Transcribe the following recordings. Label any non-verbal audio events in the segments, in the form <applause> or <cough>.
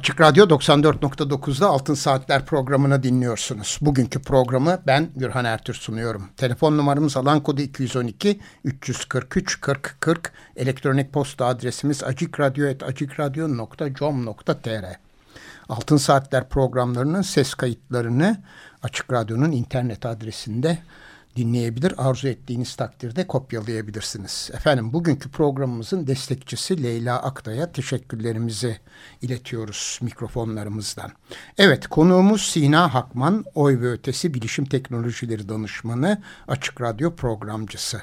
Açık Radyo 94.9'da Altın Saatler programını dinliyorsunuz. Bugünkü programı ben Gürhan Ertür sunuyorum. Telefon numaramız alan kodu 212 343 40 40. Elektronik posta adresimiz acikradyo.com.tr Altın Saatler programlarının ses kayıtlarını Açık Radyo'nun internet adresinde dinleyebilir. Arzu ettiğiniz takdirde kopyalayabilirsiniz. Efendim bugünkü programımızın destekçisi Leyla Aktay'a teşekkürlerimizi iletiyoruz mikrofonlarımızdan. Evet konuğumuz Sina Hakman, Oy ve Ötesi Bilişim Teknolojileri Danışmanı, Açık Radyo programcısı.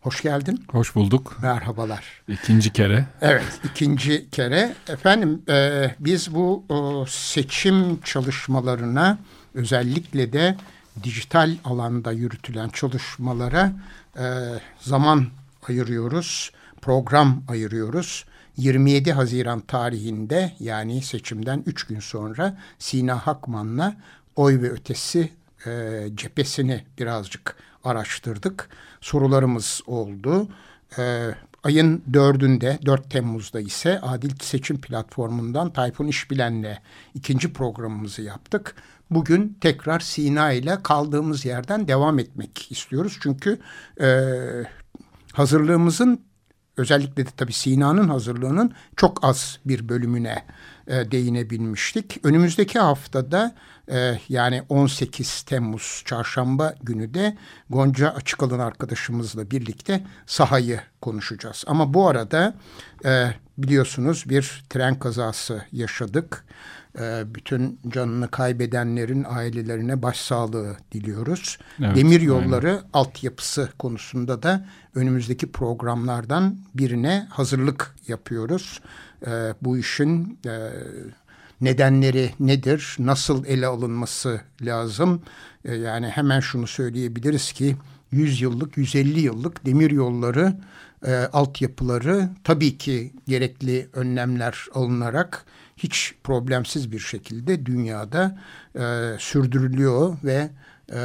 Hoş geldin. Hoş bulduk. Merhabalar. İkinci kere. Evet, ikinci kere. Efendim, e, biz bu o, seçim çalışmalarına özellikle de dijital alanda yürütülen çalışmalara e, zaman ayırıyoruz, program ayırıyoruz. 27 Haziran tarihinde yani seçimden 3 gün sonra Sina Hakman'la oy ve ötesi e, cephesini birazcık araştırdık. Sorularımız oldu. E, ayın 4'ünde 4 Temmuz'da ise Adil Seçim Platformu'ndan Tayfun İşbilen'le ikinci programımızı yaptık. Bugün tekrar Sina ile kaldığımız yerden devam etmek istiyoruz. Çünkü e, hazırlığımızın özellikle de tabii Sina'nın hazırlığının çok az bir bölümüne e, değinebilmiştik. Önümüzdeki haftada e, yani 18 Temmuz çarşamba günü de Gonca Açıkalın arkadaşımızla birlikte sahayı konuşacağız. Ama bu arada e, biliyorsunuz bir tren kazası yaşadık. E, bütün canını kaybedenlerin ailelerine başsağlığı diliyoruz. Evet, Demir yolları aynen. altyapısı konusunda da önümüzdeki programlardan birine hazırlık yapıyoruz. E, bu işin e, nedenleri nedir, nasıl ele alınması lazım? E, yani hemen şunu söyleyebiliriz ki 100 yıllık, 150 yıllık demir yolları e, altyapıları tabii ki gerekli önlemler alınarak hiç problemsiz bir şekilde dünyada e, sürdürülüyor ve e,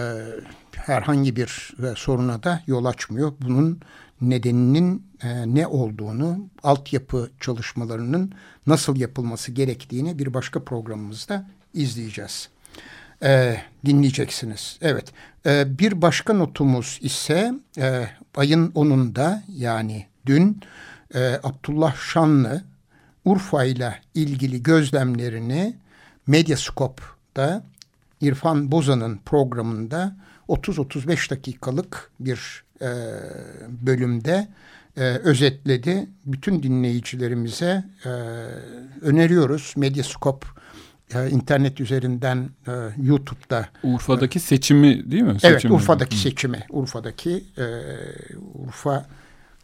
herhangi bir e, soruna da yol açmıyor. Bunun nedeninin e, ne olduğunu, altyapı çalışmalarının nasıl yapılması gerektiğini bir başka programımızda izleyeceğiz. E, dinleyeceksiniz. Evet. E, bir başka notumuz ise e, ayın 10'unda yani dün e, Abdullah Şanlı Urfa ile ilgili gözlemlerini Medyaskop'ta İrfan Bozan'ın programında 30-35 dakikalık bir e, bölümde e, özetledi. Bütün dinleyicilerimize e, öneriyoruz. Medyaskop e, internet üzerinden e, YouTube'da. Urfa'daki e, seçimi değil mi? Seçimi. Evet Urfa'daki Hı. seçimi. Urfa'daki e, Urfa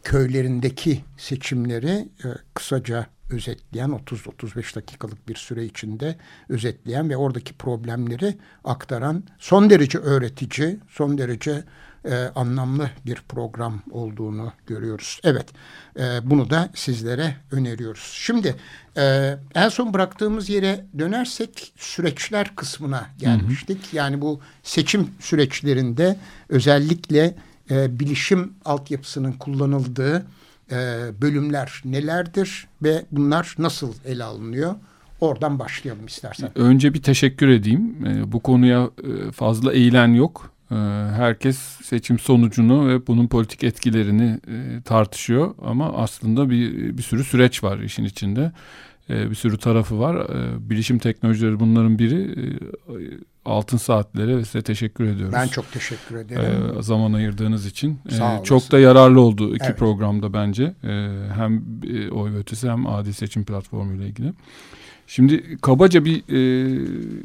köylerindeki seçimleri e, kısaca özetleyen 30-35 dakikalık bir süre içinde özetleyen ve oradaki problemleri aktaran son derece öğretici, son derece e, anlamlı bir program olduğunu görüyoruz. Evet, e, bunu da sizlere öneriyoruz. Şimdi e, en son bıraktığımız yere dönersek süreçler kısmına gelmiştik. Hı hı. Yani bu seçim süreçlerinde özellikle e, bilişim altyapısının kullanıldığı e, bölümler nelerdir ve bunlar nasıl ele alınıyor? Oradan başlayalım istersen. Önce bir teşekkür edeyim. E, bu konuya e, fazla eğilen yok. E, herkes seçim sonucunu ve bunun politik etkilerini e, tartışıyor ama aslında bir bir sürü süreç var işin içinde. E, bir sürü tarafı var. E, bilişim teknolojileri bunların biri. Altın saatlere size teşekkür ediyoruz. Ben çok teşekkür ederim. Ee, zaman ayırdığınız için. Sağ ee, çok da yararlı oldu iki evet. programda bence. Ee, hem e, oy ötesi hem adil seçim platformu ile ilgili. Şimdi kabaca bir e,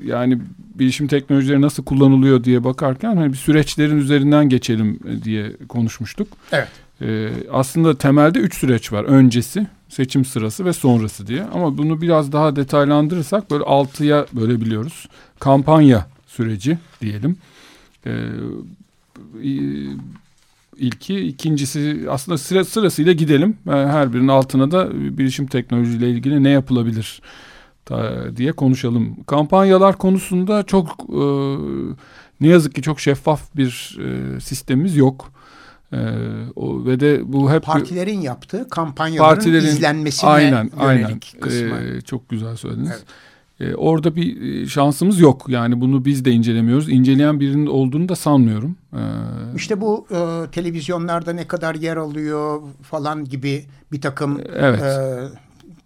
yani bilişim teknolojileri nasıl kullanılıyor diye bakarken hani bir süreçlerin üzerinden geçelim diye konuşmuştuk. Evet. Ee, aslında temelde üç süreç var. Öncesi, seçim sırası ve sonrası diye. Ama bunu biraz daha detaylandırırsak böyle altıya bölebiliyoruz. Kampanya süreci diyelim. Ee, ilki. İkincisi aslında sıra, sırasıyla gidelim. Her birinin altına da bilişim teknolojiyle ilgili ne yapılabilir diye konuşalım. Kampanyalar konusunda çok e, ne yazık ki çok şeffaf bir e, sistemimiz yok. Ee, o, ve de bu hep partilerin yaptığı kampanyaların partilerin, izlenmesine aynen, yönelik aynen. kısmı. Ee, çok güzel söylediniz. Evet. Ee, orada bir e, şansımız yok. Yani bunu biz de incelemiyoruz. İnceleyen birinin olduğunu da sanmıyorum. Ee, işte bu e, televizyonlarda ne kadar yer alıyor falan gibi bir takım evet. e,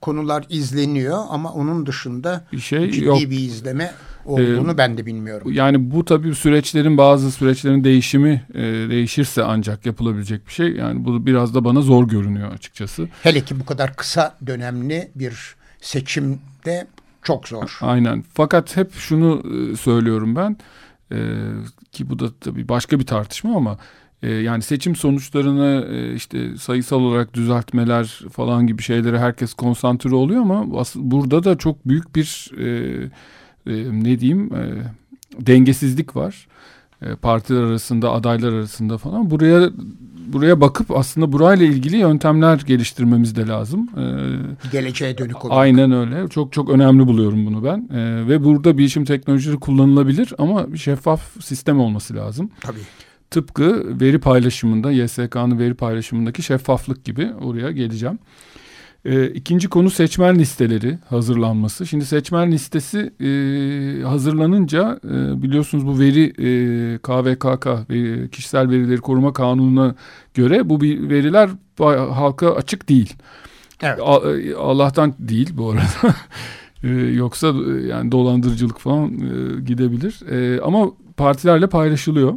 konular izleniyor ama onun dışında bir şey ciddi yok. bir izleme olduğunu ee, ben de bilmiyorum. Yani bu tabii süreçlerin bazı süreçlerin değişimi e, değişirse ancak yapılabilecek bir şey. Yani bu biraz da bana zor görünüyor açıkçası. Hele ki bu kadar kısa dönemli bir seçimde çok zor. Aynen. Fakat hep şunu e, söylüyorum ben e, ki bu da tabii başka bir tartışma ama yani seçim sonuçlarını e, işte sayısal olarak düzeltmeler falan gibi şeylere herkes konsantre oluyor ama burada da çok büyük bir e, e, ne diyeyim e, dengesizlik var. E, partiler arasında, adaylar arasında falan. Buraya buraya bakıp aslında burayla ilgili yöntemler geliştirmemiz de lazım. Ee, Geleceğe dönük olarak. Aynen öyle. Çok çok önemli buluyorum bunu ben. Ee, ve burada bilişim teknolojileri kullanılabilir ama şeffaf sistem olması lazım. Tabii. Tıpkı veri paylaşımında, YSK'nın veri paylaşımındaki şeffaflık gibi oraya geleceğim. E, ikinci konu seçmen listeleri hazırlanması. Şimdi seçmen listesi e, hazırlanınca e, biliyorsunuz bu veri e, KVKK e, Kişisel Verileri Koruma Kanunu'na göre bu bir veriler halka açık değil. Evet. E, Allah'tan değil bu arada. <laughs> e, yoksa e, yani dolandırıcılık falan e, gidebilir. E, ama partilerle paylaşılıyor.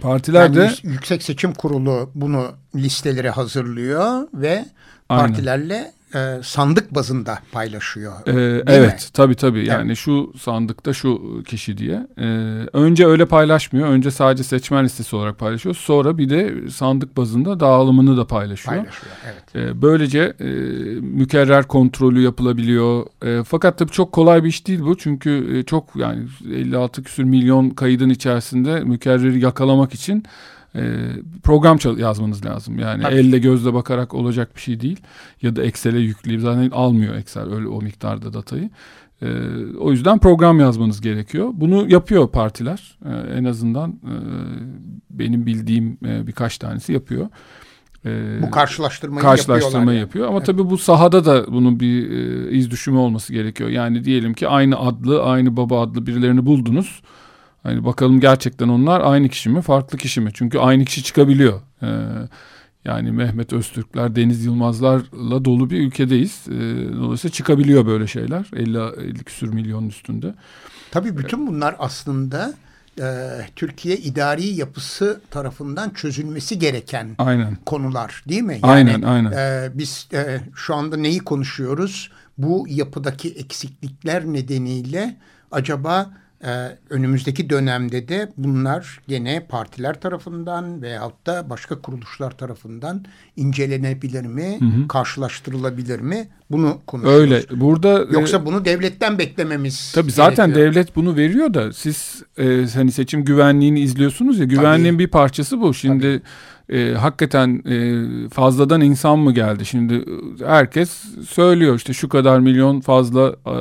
Partiler yani Yüksek Seçim Kurulu bunu listeleri hazırlıyor ve partilerle Aynen e, sandık bazında paylaşıyor. Ee, evet mi? tabii tabii yani evet. şu sandıkta şu kişi diye. Ee, önce öyle paylaşmıyor. Önce sadece seçmen listesi olarak paylaşıyor. Sonra bir de sandık bazında dağılımını da paylaşıyor. Paylaşıyor evet. Ee, böylece e, mükerrer kontrolü yapılabiliyor. E, fakat tabii çok kolay bir iş değil bu. Çünkü e, çok yani 56 küsür milyon kaydın içerisinde mükerreri yakalamak için program yazmanız lazım. Yani Tabii. elle gözle bakarak olacak bir şey değil. Ya da Excel'e yükleyip zaten almıyor Excel öyle o miktarda datayı. E, o yüzden program yazmanız gerekiyor. Bunu yapıyor partiler. E, en azından e, benim bildiğim e, birkaç tanesi yapıyor. E, bu karşılaştırmayı, karşılaştırmayı yapıyor. Ama evet. tabii bu sahada da bunun bir e, iz düşümü olması gerekiyor. Yani diyelim ki aynı adlı, aynı baba adlı birilerini buldunuz. Hani bakalım gerçekten onlar aynı kişi mi farklı kişi mi? Çünkü aynı kişi çıkabiliyor. Ee, yani Mehmet Öztürkler, Deniz Yılmazlarla dolu bir ülkedeyiz. Ee, dolayısıyla çıkabiliyor böyle şeyler. 50, 50 küsür milyonun üstünde. Tabii bütün bunlar aslında e, Türkiye idari yapısı tarafından çözülmesi gereken aynen. konular değil mi? Yani, aynen aynen. E, biz e, şu anda neyi konuşuyoruz? Bu yapıdaki eksiklikler nedeniyle acaba ee, önümüzdeki dönemde de bunlar gene partiler tarafından veyahut da başka kuruluşlar tarafından incelenebilir mi, hı hı. karşılaştırılabilir mi? Bunu konuşuyoruz. Öyle. Burada e, yoksa bunu devletten beklememiz Tabii zaten gerekiyor. devlet bunu veriyor da siz e, hani seçim güvenliğini izliyorsunuz ya güvenliğin tabii. bir parçası bu. Şimdi e, hakikaten e, fazladan insan mı geldi? Şimdi e, herkes söylüyor işte şu kadar milyon fazla e,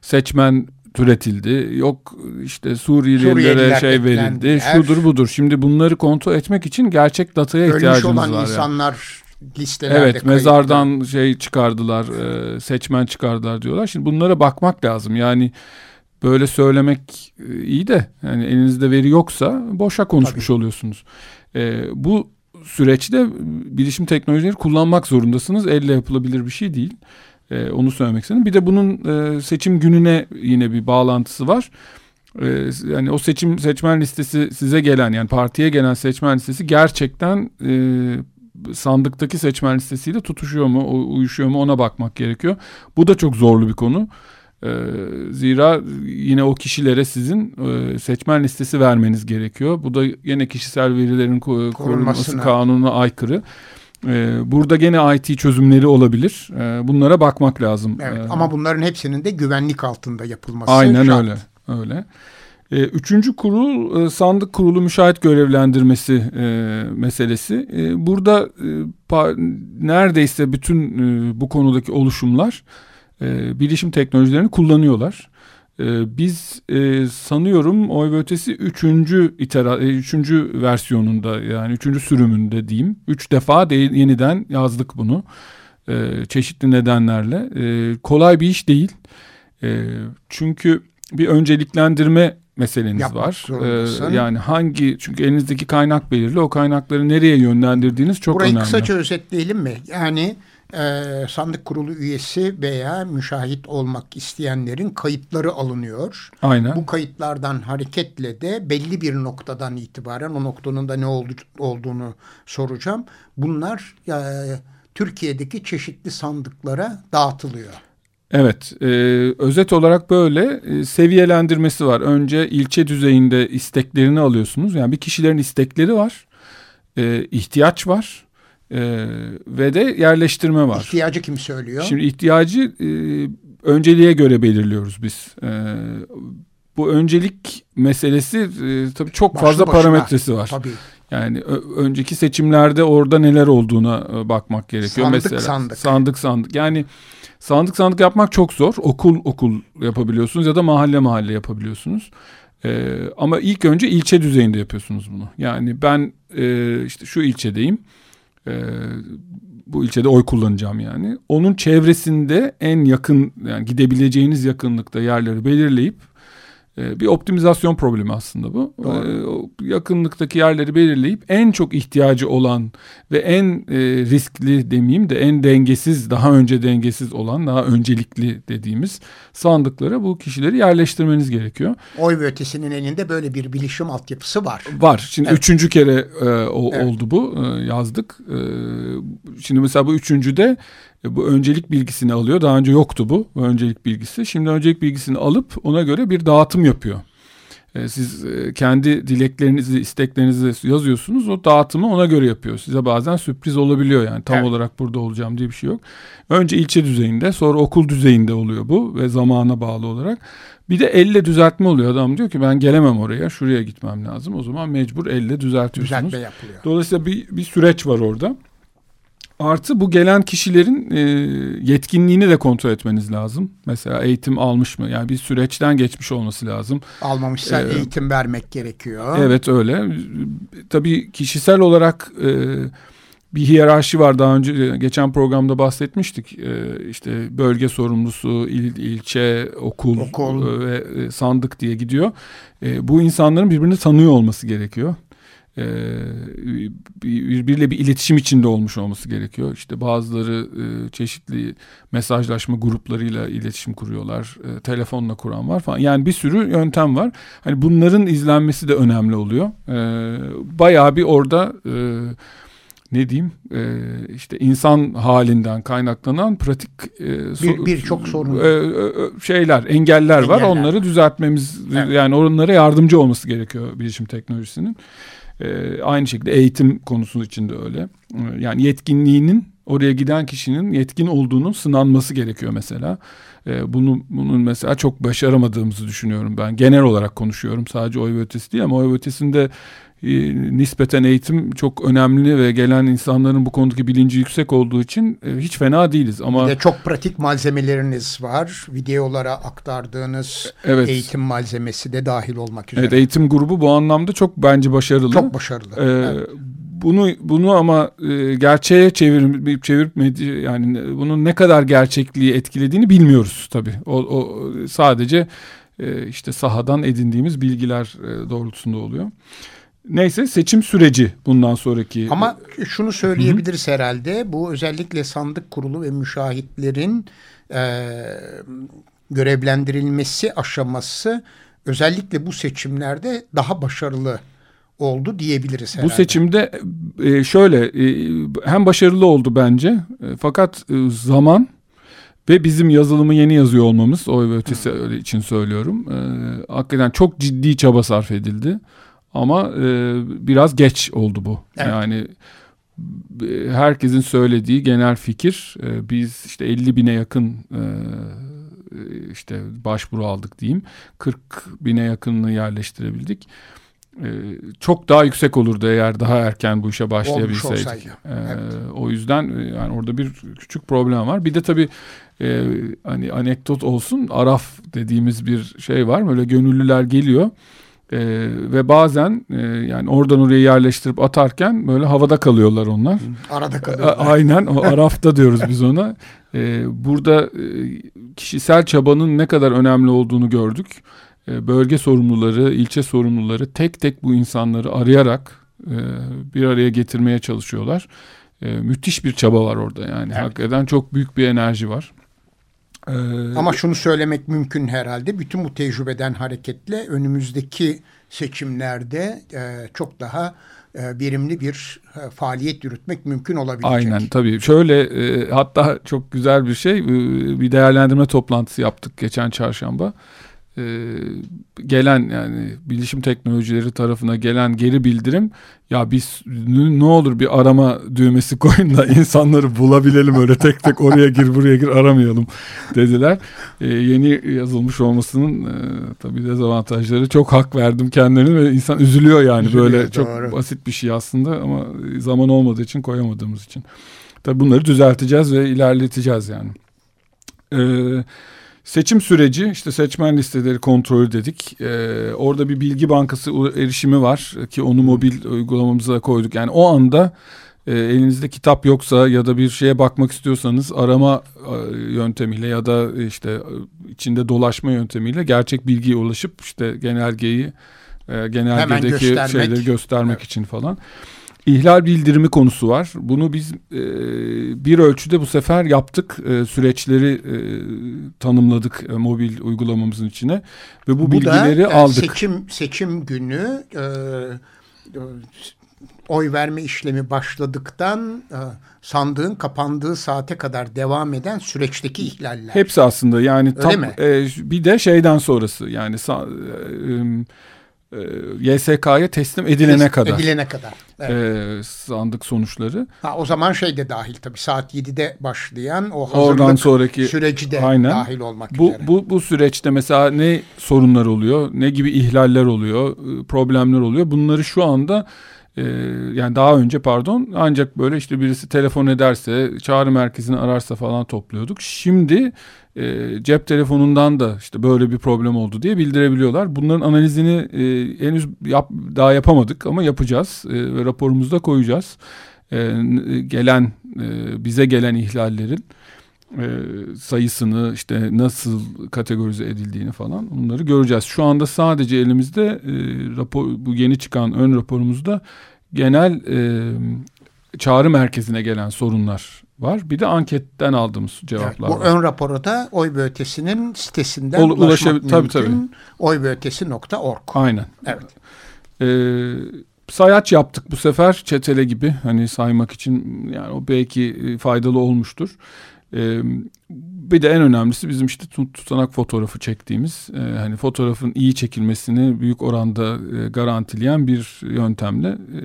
seçmen türetildi. Yok işte Suriyelilere şey verildi. Her... Şudur budur. Şimdi bunları kontrol etmek için gerçek dataya ihtiyacımız var. Ölmüş olan insanlar listelerde Evet kayıtlı. mezardan şey çıkardılar, e, seçmen çıkardılar diyorlar. Şimdi bunlara bakmak lazım. Yani böyle söylemek e, iyi de yani elinizde veri yoksa boşa konuşmuş Tabii. oluyorsunuz. E, bu süreçte bilişim teknolojileri kullanmak zorundasınız. Elle yapılabilir bir şey değil. E, onu söylemek istedim. Bir de bunun e, seçim gününe yine bir bağlantısı var. E, yani o seçim seçmen listesi size gelen yani partiye gelen seçmen listesi gerçekten e, sandıktaki seçmen listesiyle tutuşuyor mu, uyuşuyor mu ona bakmak gerekiyor. Bu da çok zorlu bir konu. E, zira yine o kişilere sizin e, seçmen listesi vermeniz gerekiyor. Bu da yine kişisel verilerin korunması kanununa aykırı. Ee, burada gene IT çözümleri olabilir. Ee, bunlara bakmak lazım. Evet, ee, ama bunların hepsinin de güvenlik altında yapılması Aynen şart. öyle. Öyle. Üçüncü kurul e, sandık kurulu müşahit görevlendirmesi e, meselesi. Burada e, neredeyse bütün bu konudaki oluşumlar bilişim teknolojilerini kullanıyorlar. E, biz e, sanıyorum oy ve ötesi üçüncü, itera, e, üçüncü versiyonunda yani üçüncü sürümünde diyeyim. Üç defa de, yeniden yazdık bunu e, çeşitli nedenlerle. E, kolay bir iş değil. E, çünkü bir önceliklendirme meseleniz Yapmak var. Ee, yani hangi çünkü elinizdeki kaynak belirli. O kaynakları nereye yönlendirdiğiniz çok Burayı önemli. kısaca özetleyelim mi? Yani e, sandık kurulu üyesi veya müşahit olmak isteyenlerin kayıtları alınıyor. Aynen. Bu kayıtlardan hareketle de belli bir noktadan itibaren o noktanın da ne oldu, olduğunu soracağım. Bunlar e, Türkiye'deki çeşitli sandıklara dağıtılıyor. Evet, e, özet olarak böyle e, seviyelendirmesi var. Önce ilçe düzeyinde isteklerini alıyorsunuz. Yani bir kişilerin istekleri var, e, ihtiyaç var e, ve de yerleştirme var. İhtiyacı kim söylüyor? Şimdi ihtiyacı e, önceliğe göre belirliyoruz biz. E, bu öncelik meselesi e, tabii çok Başlı fazla başına. parametresi var. Tabii. Yani ö- önceki seçimlerde orada neler olduğuna e, bakmak gerekiyor. Sandık Mesela sandık. sandık sandık. Yani sandık sandık yapmak çok zor. Okul okul yapabiliyorsunuz ya da mahalle mahalle yapabiliyorsunuz. Ee, ama ilk önce ilçe düzeyinde yapıyorsunuz bunu. Yani ben e, işte şu ilçedeyim. Ee, bu ilçede oy kullanacağım yani. Onun çevresinde en yakın yani gidebileceğiniz yakınlıkta yerleri belirleyip e, bir optimizasyon problemi aslında bu. Doğru. E, o yakınlıktaki yerleri belirleyip en çok ihtiyacı olan ve en e, riskli demeyeyim de en dengesiz, daha önce dengesiz olan, daha öncelikli dediğimiz sandıklara bu kişileri yerleştirmeniz gerekiyor. Oy ve ötesinin elinde böyle bir bilişim altyapısı var. Var. Şimdi Evet. üçüncü kere e, o, Evet. oldu bu. E, yazdık. Şimdi mesela bu üçüncüde bu öncelik bilgisini alıyor. Daha önce yoktu bu, bu öncelik bilgisi. Şimdi öncelik bilgisini alıp ona göre bir dağıtım yapıyor. E, siz e, kendi dileklerinizi, isteklerinizi yazıyorsunuz. O dağıtımı ona göre yapıyor. Size bazen sürpriz olabiliyor yani. Tam Evet. olarak burada olacağım diye bir şey yok. Önce ilçe düzeyinde, sonra okul düzeyinde oluyor bu ve zamana bağlı olarak. Bir de elle düzeltme oluyor. Adam diyor ki ben gelemem oraya, şuraya gitmem lazım. O zaman mecbur elle düzeltiyorsunuz. Düzeltme yapılıyor. Dolayısıyla bir, bir süreç var orada. Artı bu gelen kişilerin e, yetkinliğini de kontrol etmeniz lazım. Mesela eğitim almış mı? Yani bir süreçten geçmiş olması lazım. Almamışsa Ee, eğitim vermek gerekiyor. Evet öyle. Tabii kişisel olarak e, bir hiyerarşi var. Daha önce e, geçen programda bahsetmiştik. E, işte bölge sorumlusu, il, ilçe, okul, Okul. e, ve e, sandık diye gidiyor. E, bu insanların birbirini tanıyor olması gerekiyor. E, birbiriyle bir iletişim içinde olmuş olması gerekiyor. İşte bazıları e, çeşitli mesajlaşma gruplarıyla iletişim kuruyorlar. E, telefonla kuran var falan. Yani bir sürü yöntem var. Hani bunların izlenmesi de önemli oluyor. E, bayağı bir orada e, ne diyeyim e, işte insan halinden kaynaklanan pratik e, so- Bir- birçok sorun. e, şeyler engeller var. Engeller. Onları düzeltmemiz Evet. yani onlara yardımcı olması gerekiyor bilişim teknolojisinin. E, aynı şekilde eğitim konusu için de öyle. E, yani yetkinliğinin oraya giden kişinin yetkin olduğunun sınanması gerekiyor mesela. E, bunu bunun mesela çok başaramadığımızı düşünüyorum ben. Genel olarak konuşuyorum. Sadece oy ve ötesi değil ama oy ve ötesinde e, nispeten eğitim çok önemli ve gelen insanların bu konudaki bilinci yüksek olduğu için e, hiç fena değiliz ama Bir de çok pratik malzemeleriniz var. Videolara aktardığınız evet eğitim malzemesi de dahil olmak üzere. evet eğitim grubu bu anlamda çok bence başarılı. Çok başarılı. Ee, Evet. Bunu bunu ama e, gerçeğe çevir çevirmedi yani bunun ne kadar gerçekliği etkilediğini bilmiyoruz tabii. O, o sadece e, işte sahadan edindiğimiz bilgiler e, doğrultusunda oluyor. Neyse seçim süreci bundan sonraki. Ama şunu söyleyebiliriz herhalde. Bu özellikle sandık kurulu ve müşahitlerin e, görevlendirilmesi aşaması özellikle bu seçimlerde daha başarılı oldu diyebiliriz herhalde. Bu seçimde e, şöyle e, hem başarılı oldu bence e, fakat e, zaman ve bizim yazılımı yeni yazıyor olmamız oy ve ötesi öyle için söylüyorum. E, hakikaten çok ciddi çaba sarf edildi ama e, biraz geç oldu bu. Evet. Yani herkesin söylediği genel fikir e, biz işte 50 bine yakın e, işte başvuru aldık diyeyim. 40 bine yakınını yerleştirebildik. E, çok daha yüksek olurdu eğer daha erken bu işe başlayabilseydik. E, evet. O yüzden e, yani orada bir küçük problem var. Bir de tabii e, hani anekdot olsun Araf dediğimiz bir şey var. Böyle gönüllüler geliyor. Ee, ve bazen e, yani oradan oraya yerleştirip atarken böyle havada kalıyorlar onlar. Arada kalıyorlar. aynen o arafta diyoruz biz ona. Ee, burada e, kişisel çabanın ne kadar önemli olduğunu gördük. Ee, bölge sorumluları, ilçe sorumluları tek tek bu insanları arayarak e, bir araya getirmeye çalışıyorlar. E, müthiş bir çaba var orada yani. Evet. Hakikaten çok büyük bir enerji var. Ama şunu söylemek mümkün herhalde. Bütün bu tecrübeden hareketle önümüzdeki seçimlerde e, çok daha e, birimli bir e, faaliyet yürütmek mümkün olabilecek. Aynen tabii. Şöyle e, hatta çok güzel bir şey. E, bir değerlendirme toplantısı yaptık geçen çarşamba e, gelen yani bilişim teknolojileri tarafına gelen geri bildirim ya biz ne olur bir arama düğmesi koyun da <laughs> insanları bulabilelim öyle tek tek oraya gir buraya gir aramayalım dediler. E, yeni yazılmış olmasının e, tabii dezavantajları çok hak verdim kendilerine ve insan üzülüyor yani üzülüyor, böyle doğru. çok basit bir şey aslında ama zaman olmadığı için koyamadığımız için. Tabii bunları düzelteceğiz ve ilerleteceğiz yani. Eee Seçim süreci işte seçmen listeleri kontrolü dedik. Ee, orada bir bilgi bankası erişimi var ki onu mobil uygulamamıza koyduk. Yani o anda e, elinizde kitap yoksa ya da bir şeye bakmak istiyorsanız arama e, yöntemiyle ya da işte e, içinde dolaşma yöntemiyle gerçek bilgiye ulaşıp işte genelgeyi e, genelgedeki şeyleri göstermek evet. için falan. İhlal bildirimi konusu var. Bunu biz e, bir ölçüde bu sefer yaptık. E, süreçleri e, tanımladık e, mobil uygulamamızın içine ve bu, bu bilgileri da, aldık. Seçim seçim günü e, oy verme işlemi başladıktan e, sandığın kapandığı saate kadar devam eden süreçteki ihlaller. Hepsi aslında yani tam, e, bir de şeyden sonrası yani e, e, YSK'ya teslim edilene kadar. Edilene kadar. Evet. E, sandık sonuçları. Ha, o zaman şey de dahil tabii saat 7'de başlayan o hazırlık Oradan sonraki, süreci de aynen. dahil olmak bu, üzere. Bu, bu süreçte mesela ne sorunlar oluyor, ne gibi ihlaller oluyor, e, problemler oluyor. Bunları şu anda e, yani daha önce pardon ancak böyle işte birisi telefon ederse çağrı merkezini ararsa falan topluyorduk. Şimdi e, cep telefonundan da işte böyle bir problem oldu diye bildirebiliyorlar. Bunların analizini e, henüz yap, daha yapamadık ama yapacağız e, ve raporumuzda koyacağız. E, gelen e, bize gelen ihlallerin e, sayısını işte nasıl kategorize edildiğini falan bunları göreceğiz. Şu anda sadece elimizde e, rapor bu yeni çıkan ön raporumuzda genel e, çağrı merkezine gelen sorunlar var. Bir de anketten aldığımız cevaplar evet, bu var. ön rapora da oy böğütesinin sitesinden Ol, ulaşmak mümkün. Tabii, tabii. Oybeötesi.org. Aynen. Evet. Ee, sayaç yaptık bu sefer çetele gibi hani saymak için yani o belki faydalı olmuştur. Ee, bir de en önemlisi bizim işte tutanak fotoğrafı çektiğimiz e, hani fotoğrafın iyi çekilmesini büyük oranda e, garantileyen bir yöntemle e,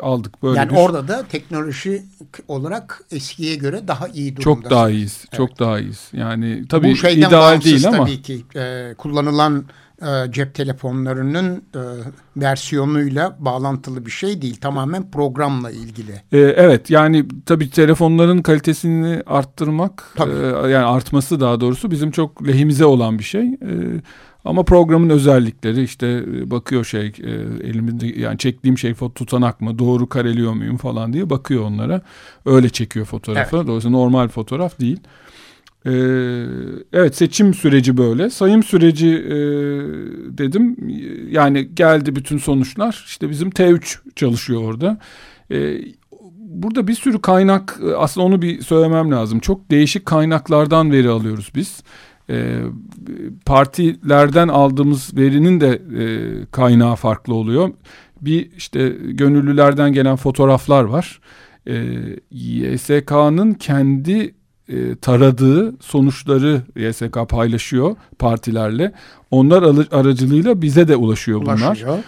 aldık böyle yani bir... orada da teknoloji olarak eskiye göre daha iyi durumda. Çok daha iyiyiz. Evet. Çok daha iyiyiz. Yani tabii Bu şeyden ideal değil ama tabii ki e, kullanılan e, cep telefonlarının e, versiyonuyla bağlantılı bir şey değil. Tamamen programla ilgili. E, evet yani tabii telefonların kalitesini arttırmak tabii. E, yani artması daha doğrusu bizim çok lehimize olan bir şey. E, ama programın özellikleri işte e, bakıyor şey e, elimde yani çektiğim şey foto tutanak mı doğru kareliyor muyum falan diye bakıyor onlara. Öyle çekiyor fotoğrafı. Evet. Dolayısıyla normal fotoğraf değil. Ee, evet seçim süreci böyle. Sayım süreci e, dedim. Yani geldi bütün sonuçlar. İşte bizim T3 çalışıyor orada. Ee, burada bir sürü kaynak aslında onu bir söylemem lazım. Çok değişik kaynaklardan veri alıyoruz biz e, partilerden aldığımız verinin de e, kaynağı farklı oluyor. Bir işte gönüllülerden gelen fotoğraflar var. E, YSK'nın kendi e, taradığı sonuçları YSK paylaşıyor partilerle. Onlar aracılığıyla bize de ulaşıyor bunlar. Ulaşıyor.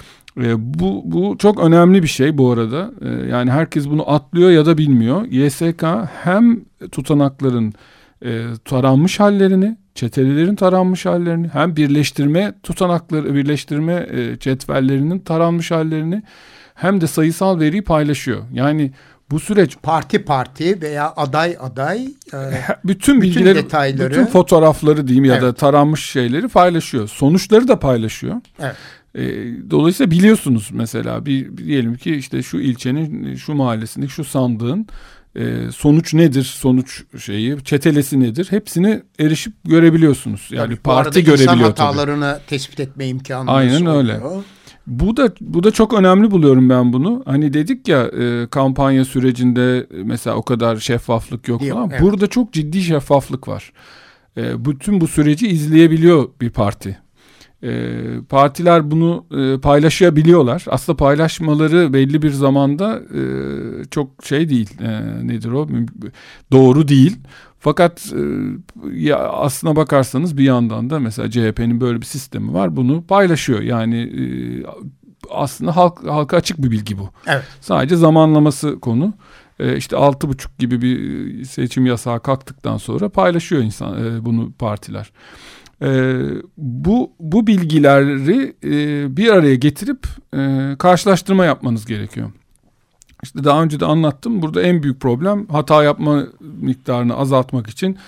E, bu, bu çok önemli bir şey bu arada. E, yani herkes bunu atlıyor ya da bilmiyor. YSK hem tutanakların e, taranmış hallerini çetelerin taranmış hallerini hem birleştirme tutanakları birleştirme e, cetvellerinin taranmış hallerini hem de sayısal veriyi paylaşıyor. Yani bu süreç parti parti veya aday aday e, <laughs> bütün bilgileri, bütün detayları, bütün fotoğrafları diyeyim ya evet. da taranmış şeyleri paylaşıyor. Sonuçları da paylaşıyor. Evet. E, dolayısıyla biliyorsunuz mesela bir, diyelim ki işte şu ilçenin şu mahallesindeki şu sandığın e, sonuç nedir sonuç şeyi çetelesi nedir hepsini erişip görebiliyorsunuz. Yani tabii, parti görebiliyor insan hatalarını tabii. tespit etme imkanı Aynen oluyor. öyle. Bu da bu da çok önemli buluyorum ben bunu. Hani dedik ya e, kampanya sürecinde mesela o kadar şeffaflık yok falan. Evet. Burada çok ciddi şeffaflık var. E, bütün bu süreci izleyebiliyor bir parti. E, partiler bunu e, paylaşabiliyorlar. Aslında paylaşmaları belli bir zamanda e, çok şey değil. E, nedir o? Doğru değil. Fakat e, ya aslına bakarsanız bir yandan da mesela CHP'nin böyle bir sistemi var. Bunu paylaşıyor. Yani e, aslında halk halka açık bir bilgi bu. Evet. Sadece zamanlaması konu. E, işte altı buçuk gibi bir seçim yasağı kalktıktan sonra paylaşıyor insan e, bunu partiler. E, bu bu bilgileri e, bir araya getirip e, karşılaştırma yapmanız gerekiyor. İşte daha önce de anlattım. Burada en büyük problem hata yapma miktarını azaltmak için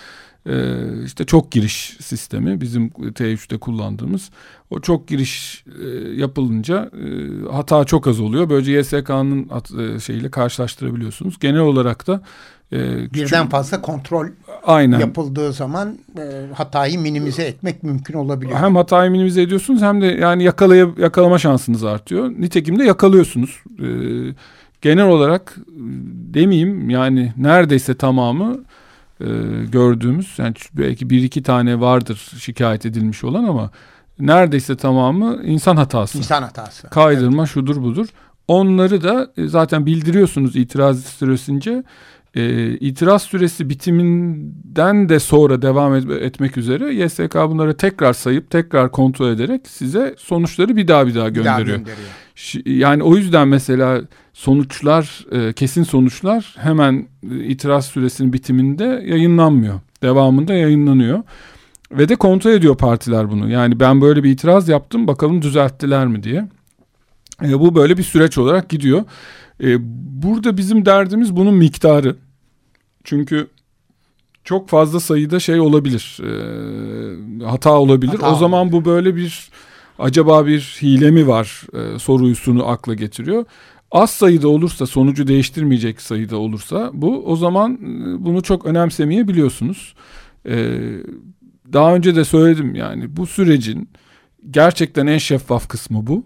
e, işte çok giriş sistemi bizim T3'te kullandığımız. O çok giriş e, yapılınca e, hata çok az oluyor. Böylece YSK'nın e, şeyiyle karşılaştırabiliyorsunuz. Genel olarak da e, birden fazla kontrol Aynen. yapıldığı zaman e, hatayı minimize etmek mümkün olabiliyor. Hem hatayı minimize ediyorsunuz hem de yani yakalaya, yakalama şansınız artıyor. Nitekim de yakalıyorsunuz. E, genel olarak demeyeyim yani neredeyse tamamı e, gördüğümüz yani belki bir iki tane vardır şikayet edilmiş olan ama neredeyse tamamı insan hatası. İnsan hatası. Kaydırma evet. şudur budur. Onları da e, zaten bildiriyorsunuz itiraz süresince. E, itiraz süresi bitiminden de sonra devam et, etmek üzere YSK bunları tekrar sayıp tekrar kontrol ederek size sonuçları bir daha bir daha gönderiyor. Bir daha gönderiyor. Yani o yüzden mesela sonuçlar e, kesin sonuçlar hemen e, itiraz süresinin bitiminde yayınlanmıyor. Devamında yayınlanıyor. Ve de kontrol ediyor partiler bunu. Yani ben böyle bir itiraz yaptım bakalım düzelttiler mi diye. E, bu böyle bir süreç olarak gidiyor. E, burada bizim derdimiz bunun miktarı. Çünkü çok fazla sayıda şey olabilir. E, hata olabilir. Hata o zaman bu böyle bir acaba bir hile mi var e, sorusunu akla getiriyor. Az sayıda olursa sonucu değiştirmeyecek sayıda olursa bu o zaman e, bunu çok önemsemeyebiliyorsunuz. E, daha önce de söyledim yani bu sürecin gerçekten en şeffaf kısmı bu.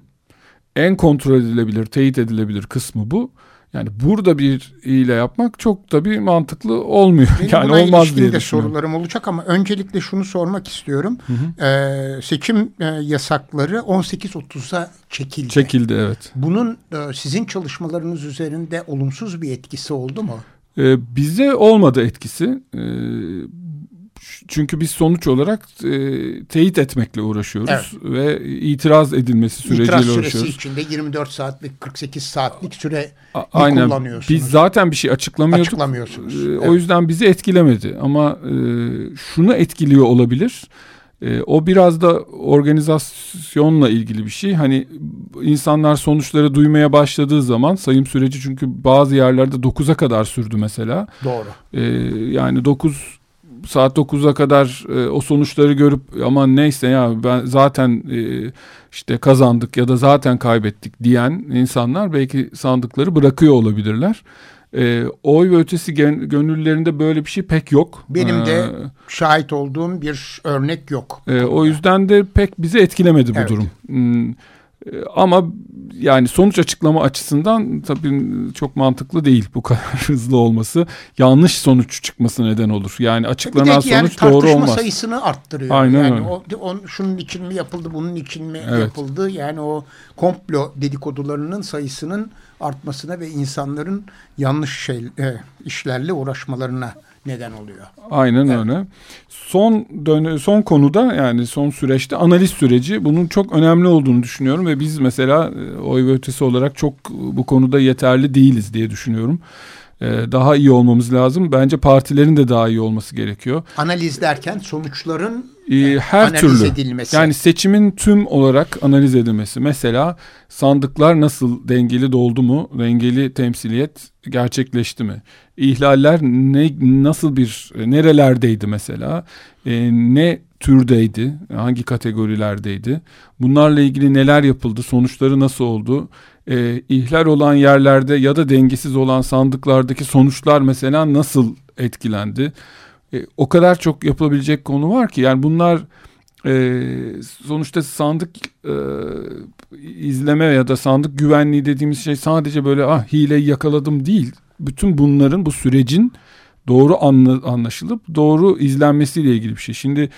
En kontrol edilebilir, teyit edilebilir kısmı bu. Yani burada bir hile yapmak çok tabii mantıklı olmuyor. Benim <laughs> yani olmaz diye de sorularım olacak ama öncelikle şunu sormak istiyorum. Hı hı. Ee, seçim e, yasakları 18.30'a çekildi. Çekildi evet. Bunun e, sizin çalışmalarınız üzerinde olumsuz bir etkisi oldu mu? Ee, bize olmadı etkisi. Ee, çünkü biz sonuç olarak e, teyit etmekle uğraşıyoruz evet. ve itiraz edilmesi süreciyle itiraz uğraşıyoruz. İtiraz süresi içinde 24 saat ve 48 saatlik süre Aynen. kullanıyorsunuz. Biz zaten bir şey açıklamıyorduk. Açıklamıyorsunuz. Ee, evet. O yüzden bizi etkilemedi ama e, şunu etkiliyor olabilir. E, o biraz da organizasyonla ilgili bir şey. Hani insanlar sonuçları duymaya başladığı zaman sayım süreci çünkü bazı yerlerde 9'a kadar sürdü mesela. Doğru. E, yani 9 saat 9'a kadar e, o sonuçları görüp aman neyse ya ben zaten e, işte kazandık ya da zaten kaybettik diyen insanlar belki sandıkları bırakıyor olabilirler. E, oy ve ötesi gen, gönüllerinde böyle bir şey pek yok. Benim de ee, şahit olduğum bir örnek yok. E, o yüzden de pek bizi etkilemedi bu evet. durum. Hmm, ama yani sonuç açıklama açısından tabii çok mantıklı değil bu <laughs> kadar hızlı olması. Yanlış sonuç çıkması neden olur. Yani açıklanan yani sonuç doğru olmaz. Tartışma sayısını arttırıyor. Aynen yani öyle. O, o, şunun için mi yapıldı, bunun için mi evet. yapıldı? Yani o komplo dedikodularının sayısının artmasına ve insanların yanlış şey, e, işlerle uğraşmalarına neden oluyor. Aynen evet. öyle. Son dön son konuda yani son süreçte analiz süreci bunun çok önemli olduğunu düşünüyorum ve biz mesela e, oy ve ötesi olarak çok bu konuda yeterli değiliz diye düşünüyorum. daha iyi olmamız lazım. Bence partilerin de daha iyi olması gerekiyor. Analiz derken sonuçların e, her analiz türlü edilmesi. yani seçimin tüm olarak analiz edilmesi. Mesela sandıklar nasıl dengeli doldu mu? Dengeli temsiliyet gerçekleşti mi? İhlaller ne nasıl bir nerelerdeydi mesela? E, ne türdeydi? Hangi kategorilerdeydi? Bunlarla ilgili neler yapıldı? Sonuçları nasıl oldu? E, ihlal olan yerlerde ya da dengesiz olan sandıklardaki sonuçlar mesela nasıl etkilendi? E, o kadar çok yapılabilecek konu var ki yani bunlar e, sonuçta sandık e, izleme ya da sandık güvenliği dediğimiz şey sadece böyle ah hileyi yakaladım değil. Bütün bunların bu sürecin doğru anla, anlaşılıp doğru izlenmesiyle ilgili bir şey. Şimdi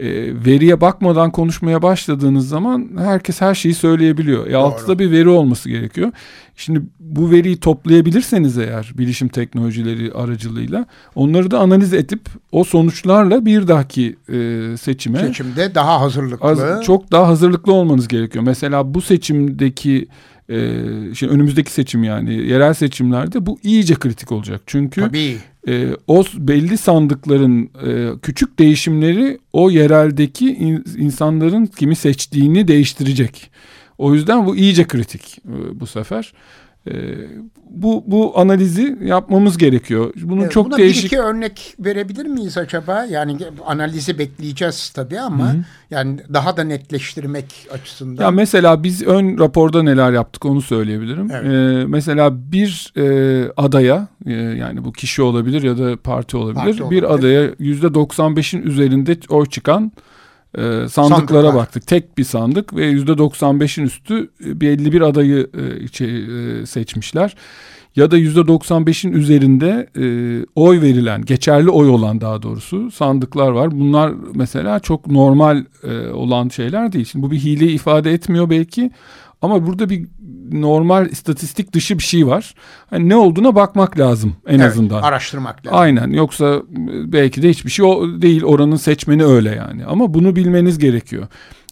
e, veriye bakmadan konuşmaya başladığınız zaman herkes her şeyi söyleyebiliyor. E, altta bir veri olması gerekiyor. Şimdi bu veriyi toplayabilirseniz eğer bilişim teknolojileri aracılığıyla onları da analiz edip o sonuçlarla bir dahaki e, seçime seçimde daha hazırlıklı az, çok daha hazırlıklı olmanız gerekiyor. Mesela bu seçimdeki e, şimdi önümüzdeki seçim yani yerel seçimlerde bu iyice kritik olacak. Çünkü Tabii. E, o belli sandıkların e, küçük değişimleri o yereldeki in, insanların kimi seçtiğini değiştirecek. O yüzden bu iyice kritik e, bu sefer. E, bu bu analizi yapmamız gerekiyor. Bunun evet, çok buna değişik. bir iki örnek verebilir miyiz acaba? Yani analizi bekleyeceğiz tabii ama Hı-hı. yani daha da netleştirmek açısından. Ya mesela biz ön raporda neler yaptık onu söyleyebilirim. Evet. Ee, mesela bir e, adaya e, yani bu kişi olabilir ya da parti olabilir. Parti olabilir. Bir adaya yüzde 95'in üzerinde oy çıkan e, sandıklara Sandıklar. baktık. Tek bir sandık ve yüzde 95'in üstü e, bir adayı e, e, seçmişler. Ya da yüzde 95'in üzerinde e, oy verilen, geçerli oy olan daha doğrusu sandıklar var. Bunlar mesela çok normal e, olan şeyler değil. Şimdi bu bir hile ifade etmiyor belki ama burada bir normal istatistik dışı bir şey var. Hani ne olduğuna bakmak lazım en evet, azından. Araştırmak lazım. Aynen yoksa e, belki de hiçbir şey değil oranın seçmeni öyle yani. Ama bunu bilmeniz gerekiyor.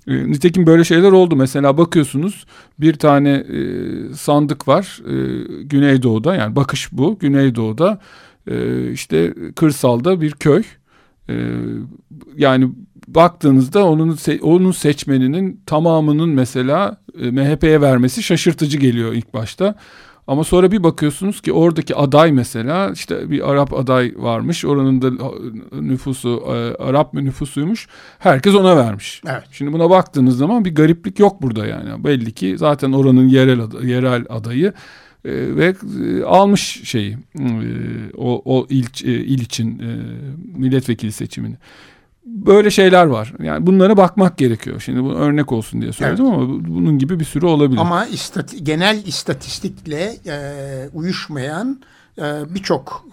E, nitekim böyle şeyler oldu. Mesela bakıyorsunuz bir tane e, sandık var e, Güneydoğu'da yani bakış bu Güneydoğu'da e, işte kırsalda bir köy. E, yani baktığınızda onun onun seçmeninin tamamının mesela e, MHP'ye vermesi şaşırtıcı geliyor ilk başta. Ama sonra bir bakıyorsunuz ki oradaki aday mesela işte bir Arap aday varmış. Oranın da nüfusu e, Arap nüfusuymuş. Herkes ona vermiş. Evet. Şimdi buna baktığınız zaman bir gariplik yok burada yani. Belli ki zaten oranın yerel aday, yerel adayı e, ve e, almış şeyi e, o, o il, e, il için e, milletvekili seçimini böyle şeyler var. Yani bunlara bakmak gerekiyor. Şimdi bu örnek olsun diye söyledim evet. ama bunun gibi bir sürü olabilir. Ama istati genel istatistikle e, uyuşmayan e, birçok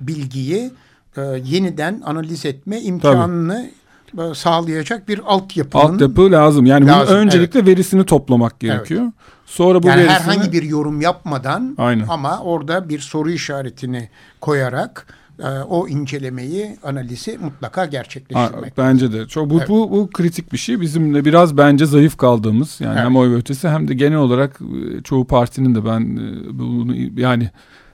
bilgiyi e, yeniden analiz etme imkanını Tabii. sağlayacak bir altyapının altyapı lazım. Yani lazım, bunun öncelikle evet. verisini toplamak gerekiyor. Evet. Sonra bu yani verisini... herhangi bir yorum yapmadan Aynen. ama orada bir soru işaretini koyarak o incelemeyi, analizi mutlaka gerçekleştirmek. Ha, bence de. Çok bu, evet. bu bu kritik bir şey. Bizim de biraz bence zayıf kaldığımız yani evet. hem oy ve ötesi hem de genel olarak e, çoğu partinin de ben e, bunu yani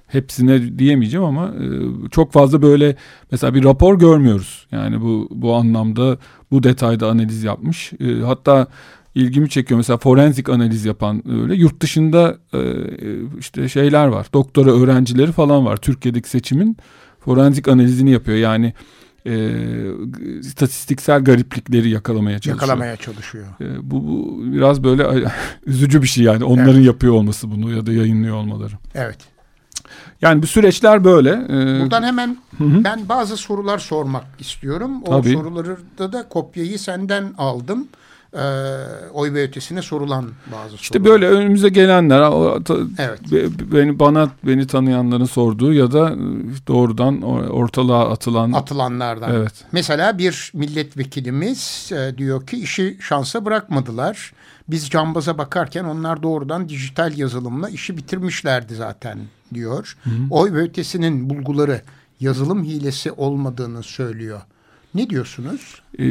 hepsine diyemeyeceğim ama e, çok fazla böyle mesela bir rapor görmüyoruz. Yani bu bu anlamda bu detayda analiz yapmış. Hatta ilgimi çekiyor mesela forensik analiz yapan öyle yurt dışında işte şeyler var. Doktora öğrencileri falan var Türkiye'deki seçimin forensik analizini yapıyor. Yani e, istatistiksel gariplikleri yakalamaya çalışıyor. Yakalamaya çalışıyor. E, bu, bu biraz böyle <laughs> üzücü bir şey yani onların evet. yapıyor olması bunu ya da yayınlıyor olmaları. Evet. Yani bu süreçler böyle. Ee, Buradan hemen hı. ben bazı sorular sormak istiyorum. O Tabii. soruları da, da kopyayı senden aldım e, oy ve ötesine sorulan bazı İşte sorular. böyle önümüze gelenler evet. beni bana beni tanıyanların sorduğu ya da e, doğrudan ortalığa atılan atılanlardan. Evet. Mesela bir milletvekilimiz e, diyor ki işi şansa bırakmadılar. Biz cambaza bakarken onlar doğrudan dijital yazılımla işi bitirmişlerdi zaten diyor. Hı hı. Oy ve ötesinin bulguları yazılım hilesi olmadığını söylüyor. Ne diyorsunuz? Ee,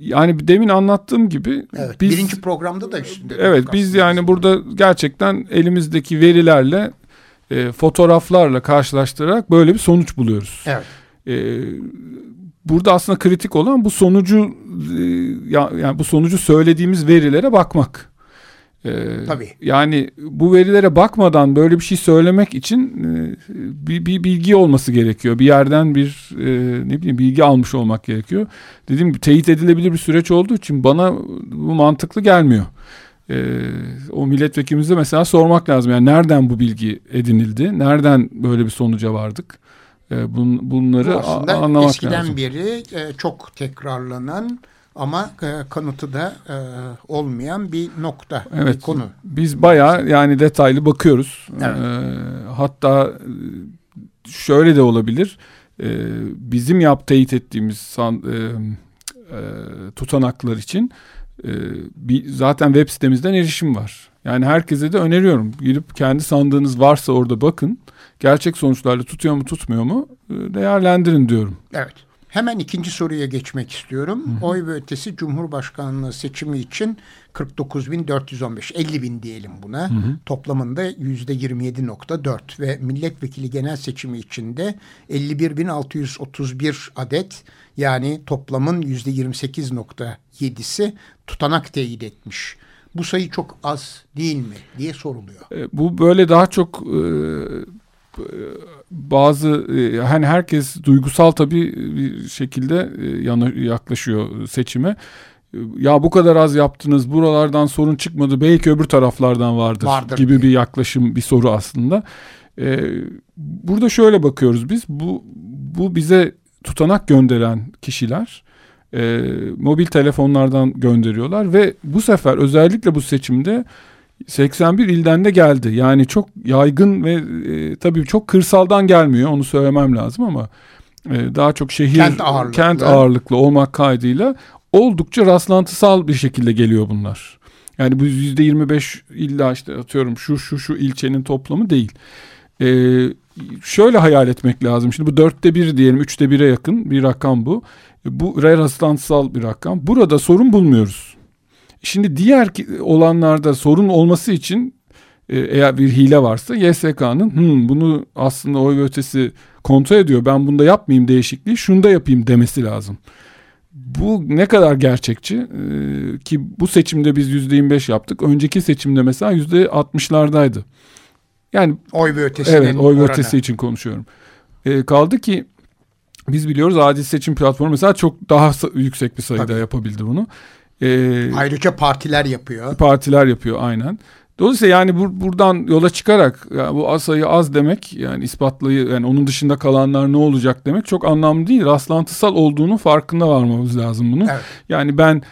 yani demin anlattığım gibi evet, biz birinci programda da işte Evet biz yani burada gerçekten elimizdeki verilerle e, fotoğraflarla karşılaştırarak böyle bir sonuç buluyoruz. Evet. E, burada aslında kritik olan bu sonucu e, yani bu sonucu söylediğimiz verilere bakmak. Ee, Tabii. Yani bu verilere bakmadan böyle bir şey söylemek için e, bir, bir bilgi olması gerekiyor. Bir yerden bir e, ne bileyim bilgi almış olmak gerekiyor. Dediğim gibi teyit edilebilir bir süreç olduğu için bana bu mantıklı gelmiyor. E, o milletvekilimize mesela sormak lazım. Yani nereden bu bilgi edinildi? Nereden böyle bir sonuca vardık? E, bun, bunları bu anlamak eskiden lazım. Eskiden beri e, çok tekrarlanan ama e, kanıtı da e, olmayan bir nokta, evet, bir konu. Biz bayağı yani detaylı bakıyoruz. Evet. E, hatta şöyle de olabilir. E, bizim yap teyit ettiğimiz san, e, e, tutanaklar için e, bir, zaten web sitemizden erişim var. Yani herkese de öneriyorum. Girip kendi sandığınız varsa orada bakın. Gerçek sonuçlarla tutuyor mu tutmuyor mu değerlendirin diyorum. Evet. Hemen ikinci soruya geçmek istiyorum. Hı hı. Oy ve ötesi Cumhurbaşkanlığı seçimi için 49.415, 50 bin diyelim buna. Hı hı. Toplamında %27.4 ve milletvekili genel seçimi içinde 51.631 adet yani toplamın %28.7'si tutanak teyit etmiş. Bu sayı çok az değil mi diye soruluyor. E, bu böyle daha çok e, bazı e, hani herkes duygusal tabii bir şekilde e, yaklaşıyor seçime. Ya bu kadar az yaptınız, buralardan sorun çıkmadı, belki öbür taraflardan vardır, vardır gibi diye. bir yaklaşım, bir soru aslında. Ee, burada şöyle bakıyoruz biz, bu bu bize tutanak gönderen kişiler e, mobil telefonlardan gönderiyorlar ve bu sefer özellikle bu seçimde 81 ilden de geldi. Yani çok yaygın ve e, tabii çok kırsaldan gelmiyor onu söylemem lazım ama e, daha çok şehir kent ağırlıklı. kent ağırlıklı olmak kaydıyla oldukça rastlantısal bir şekilde geliyor bunlar. Yani bu yüzde 25 illa işte atıyorum şu şu şu ilçenin toplamı değil. Ee, şöyle hayal etmek lazım. Şimdi bu dörtte bir diyelim, üçte bire yakın bir rakam bu. Bu rastlantısal bir rakam. Burada sorun bulmuyoruz. Şimdi diğer olanlarda sorun olması için e, eğer bir hile varsa YSK'nın hmm, bunu aslında oy ve ötesi kontrol ediyor. Ben bunda yapmayayım değişikliği şunda yapayım demesi lazım. Bu ne kadar gerçekçi ee, ki bu seçimde biz yüzde 25 yaptık. Önceki seçimde mesela yüzde 60'lardaydı. Yani oy ve ötesi. Evet oy ve ötesi için konuşuyorum. Ee, kaldı ki biz biliyoruz adil seçim platformu mesela çok daha yüksek bir sayıda Tabii. yapabildi bunu. Ee, Ayrıca partiler yapıyor. Partiler yapıyor aynen. Dolayısıyla yani bur buradan yola çıkarak yani bu sayı az demek yani ispatlayı yani onun dışında kalanlar ne olacak demek çok anlamlı değil. Rastlantısal olduğunu farkında varmamız lazım bunu. Evet. Yani ben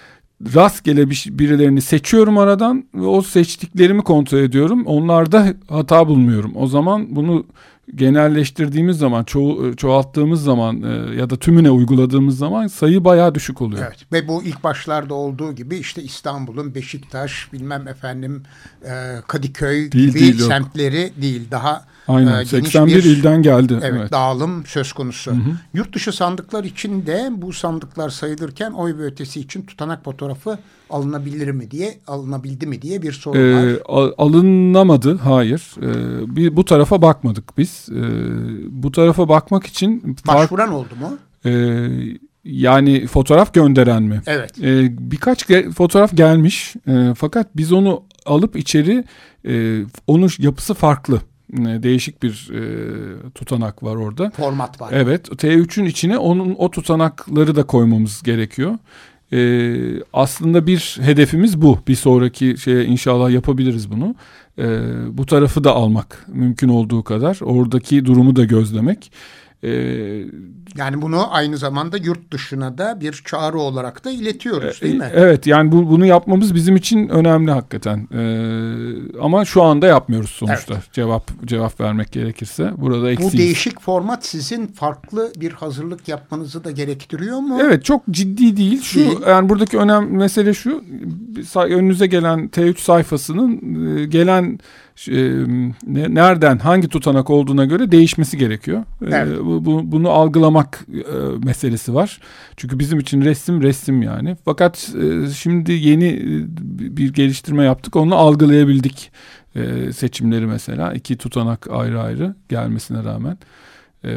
rastgele bir, birilerini seçiyorum aradan ve o seçtiklerimi kontrol ediyorum. Onlarda hata bulmuyorum. O zaman bunu genelleştirdiğimiz zaman, ço çoğalttığımız zaman e, ya da tümüne uyguladığımız zaman sayı bayağı düşük oluyor. Evet ve bu ilk başlarda olduğu gibi işte İstanbul'un Beşiktaş, bilmem efendim e, Kadıköy değil, gibi değil, semtleri yok. değil. Daha Aynen. E, 81 bir, ilden geldi. Evet, evet. Dağılım söz konusu. Hı hı. Yurt dışı sandıklar için de bu sandıklar sayılırken oy ve ötesi için tutanak fotoğrafı alınabilir mi diye alınabildi mi diye bir soru ee, var. Alınamadı. Hayır. Ee, bir bu tarafa bakmadık biz. Ee, bu tarafa bakmak için başvuran oldu mu? E, yani fotoğraf gönderen mi? Evet. Ee, birkaç ge fotoğraf gelmiş. Ee, fakat biz onu alıp içeri e, onun yapısı farklı değişik bir e, tutanak var orada. Format var. Evet. T3'ün içine onun o tutanakları da koymamız gerekiyor. E, aslında bir hedefimiz bu. Bir sonraki şeye inşallah yapabiliriz bunu. E, bu tarafı da almak mümkün olduğu kadar. Oradaki durumu da gözlemek. Ee, yani bunu aynı zamanda yurt dışına da bir çağrı olarak da iletiyoruz değil mi? E, evet yani bu, bunu yapmamız bizim için önemli hakikaten. Ee, ama şu anda yapmıyoruz sonuçta. Evet. Cevap cevap vermek gerekirse burada eksiyiz. Bu değişik format sizin farklı bir hazırlık yapmanızı da gerektiriyor mu? Evet çok ciddi değil. Şu değil. yani buradaki önemli mesele şu. Önünüze gelen T3 sayfasının e, gelen e, nereden hangi tutanak olduğuna göre değişmesi gerekiyor. E, evet. bu, bu, bunu algılamak e, meselesi var. Çünkü bizim için resim resim yani. Fakat e, şimdi yeni e, bir geliştirme yaptık. Onu algılayabildik. e, seçimleri mesela iki tutanak ayrı ayrı gelmesine rağmen e,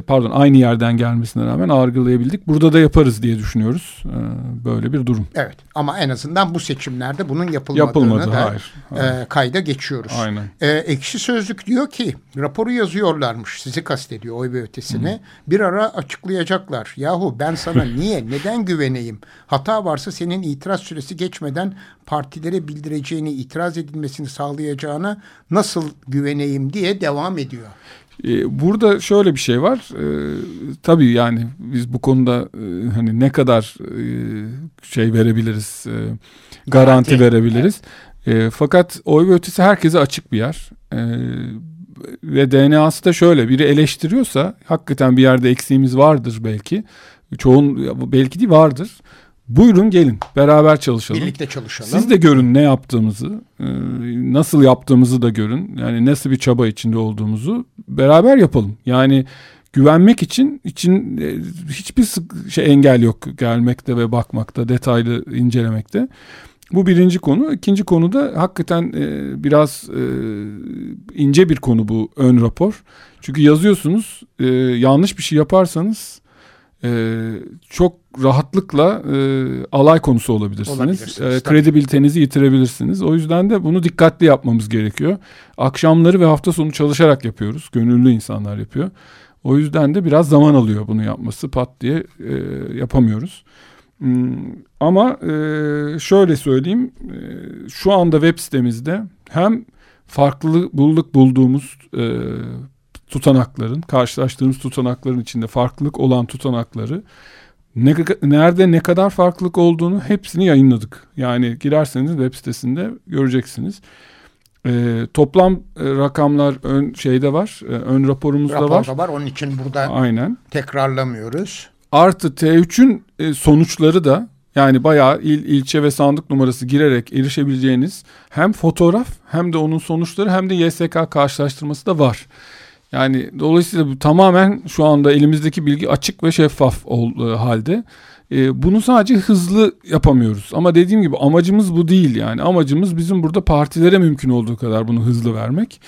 pardon aynı yerden gelmesine rağmen ağırgılayabildik. Burada da yaparız diye düşünüyoruz. E, böyle bir durum. Evet ama en azından bu seçimlerde bunun yapılmadığını Yapılmadı, da hayır, hayır. E, kayda geçiyoruz. Aynen. E, Ekşi Sözlük diyor ki raporu yazıyorlarmış sizi kastediyor oy ve ötesini. Bir ara açıklayacaklar. Yahu ben sana <laughs> niye neden güveneyim? Hata varsa senin itiraz süresi geçmeden partilere bildireceğini itiraz edilmesini sağlayacağına nasıl güveneyim diye devam ediyor. Ee, burada şöyle bir şey var. Ee, tabii yani biz bu konuda e, hani ne kadar e, şey verebiliriz, e, garanti, garanti verebiliriz. Evet. E, fakat oy ve ötesi herkese açık bir yer. E, ve DNA'sı da şöyle biri eleştiriyorsa hakikaten bir yerde eksiğimiz vardır belki. Çoğun belki değil vardır. Buyurun gelin beraber çalışalım. Birlikte çalışalım. Siz de görün ne yaptığımızı, e, nasıl yaptığımızı da görün. Yani nasıl bir çaba içinde olduğumuzu beraber yapalım. Yani güvenmek için için e, hiçbir şey engel yok gelmekte ve bakmakta, detaylı incelemekte. Bu birinci konu. İkinci konu da hakikaten e, biraz ince bir konu bu ön rapor. Çünkü yazıyorsunuz yanlış bir şey yaparsanız çok rahatlıkla e, alay konusu olabilirsiniz. olabilirsiniz e, kredibilitenizi yitirebilirsiniz. O yüzden de bunu dikkatli yapmamız gerekiyor. Akşamları ve hafta sonu çalışarak yapıyoruz. Gönüllü insanlar yapıyor. O yüzden de biraz zaman alıyor bunu yapması. Pat diye e, yapamıyoruz. Hmm, ama e, şöyle söyleyeyim. E, şu anda web sitemizde hem farklı bulduk bulduğumuz e, tutanakların, karşılaştığımız tutanakların içinde farklılık olan tutanakları ne, nerede ne kadar farklılık olduğunu hepsini yayınladık. Yani girerseniz web sitesinde göreceksiniz. Ee, toplam e, rakamlar ön şeyde var. E, ön raporumuzda Raporda var. var. Onun için burada Aynen. tekrarlamıyoruz. Artı T3'ün e, sonuçları da yani bayağı il, ilçe ve sandık numarası girerek erişebileceğiniz hem fotoğraf hem de onun sonuçları hem de YSK karşılaştırması da var. Yani dolayısıyla bu tamamen şu anda elimizdeki bilgi açık ve şeffaf olduğu halde. E, bunu sadece hızlı yapamıyoruz. Ama dediğim gibi amacımız bu değil yani. Amacımız bizim burada partilere mümkün olduğu kadar bunu hızlı vermek.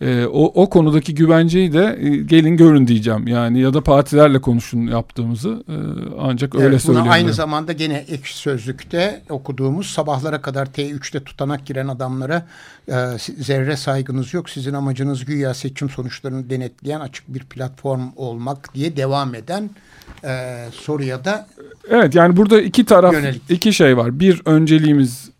E, o, o konudaki güvenceyi de e, gelin görün diyeceğim. Yani ya da partilerle konuşun yaptığımızı e, ancak öyle evet, söylüyorum. Aynı zamanda gene ekşi sözlükte okuduğumuz sabahlara kadar T3'te tutanak giren adamlara e, zerre saygınız yok. Sizin amacınız güya seçim sonuçlarını denetleyen açık bir platform olmak diye devam eden e, soruya da Evet yani burada iki taraf yönelik. iki şey var. Bir önceliğimiz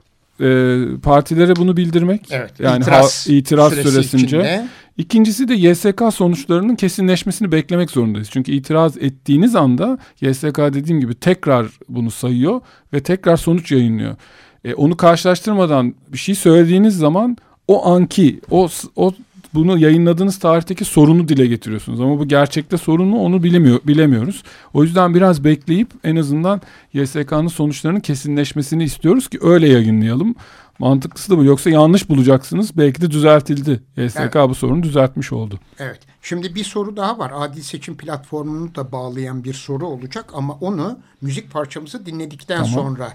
e, partilere bunu bildirmek. Evet. Yani itiraz, ha, itiraz süresince. Içinde. İkincisi de YSK sonuçlarının kesinleşmesini beklemek zorundayız. Çünkü itiraz ettiğiniz anda YSK dediğim gibi tekrar bunu sayıyor ve tekrar sonuç yayınlıyor. E, onu karşılaştırmadan bir şey söylediğiniz zaman o anki o o bunu yayınladığınız tarihteki sorunu dile getiriyorsunuz. Ama bu gerçekte sorun mu onu bilemiyor, bilemiyoruz. O yüzden biraz bekleyip en azından YSK'nın sonuçlarının kesinleşmesini istiyoruz ki öyle yayınlayalım. Mantıklısı da bu. Yoksa yanlış bulacaksınız. Belki de düzeltildi. YSK evet. bu sorunu düzeltmiş oldu. Evet. Şimdi bir soru daha var. Adil seçim platformunu da bağlayan bir soru olacak ama onu müzik parçamızı dinledikten tamam. sonra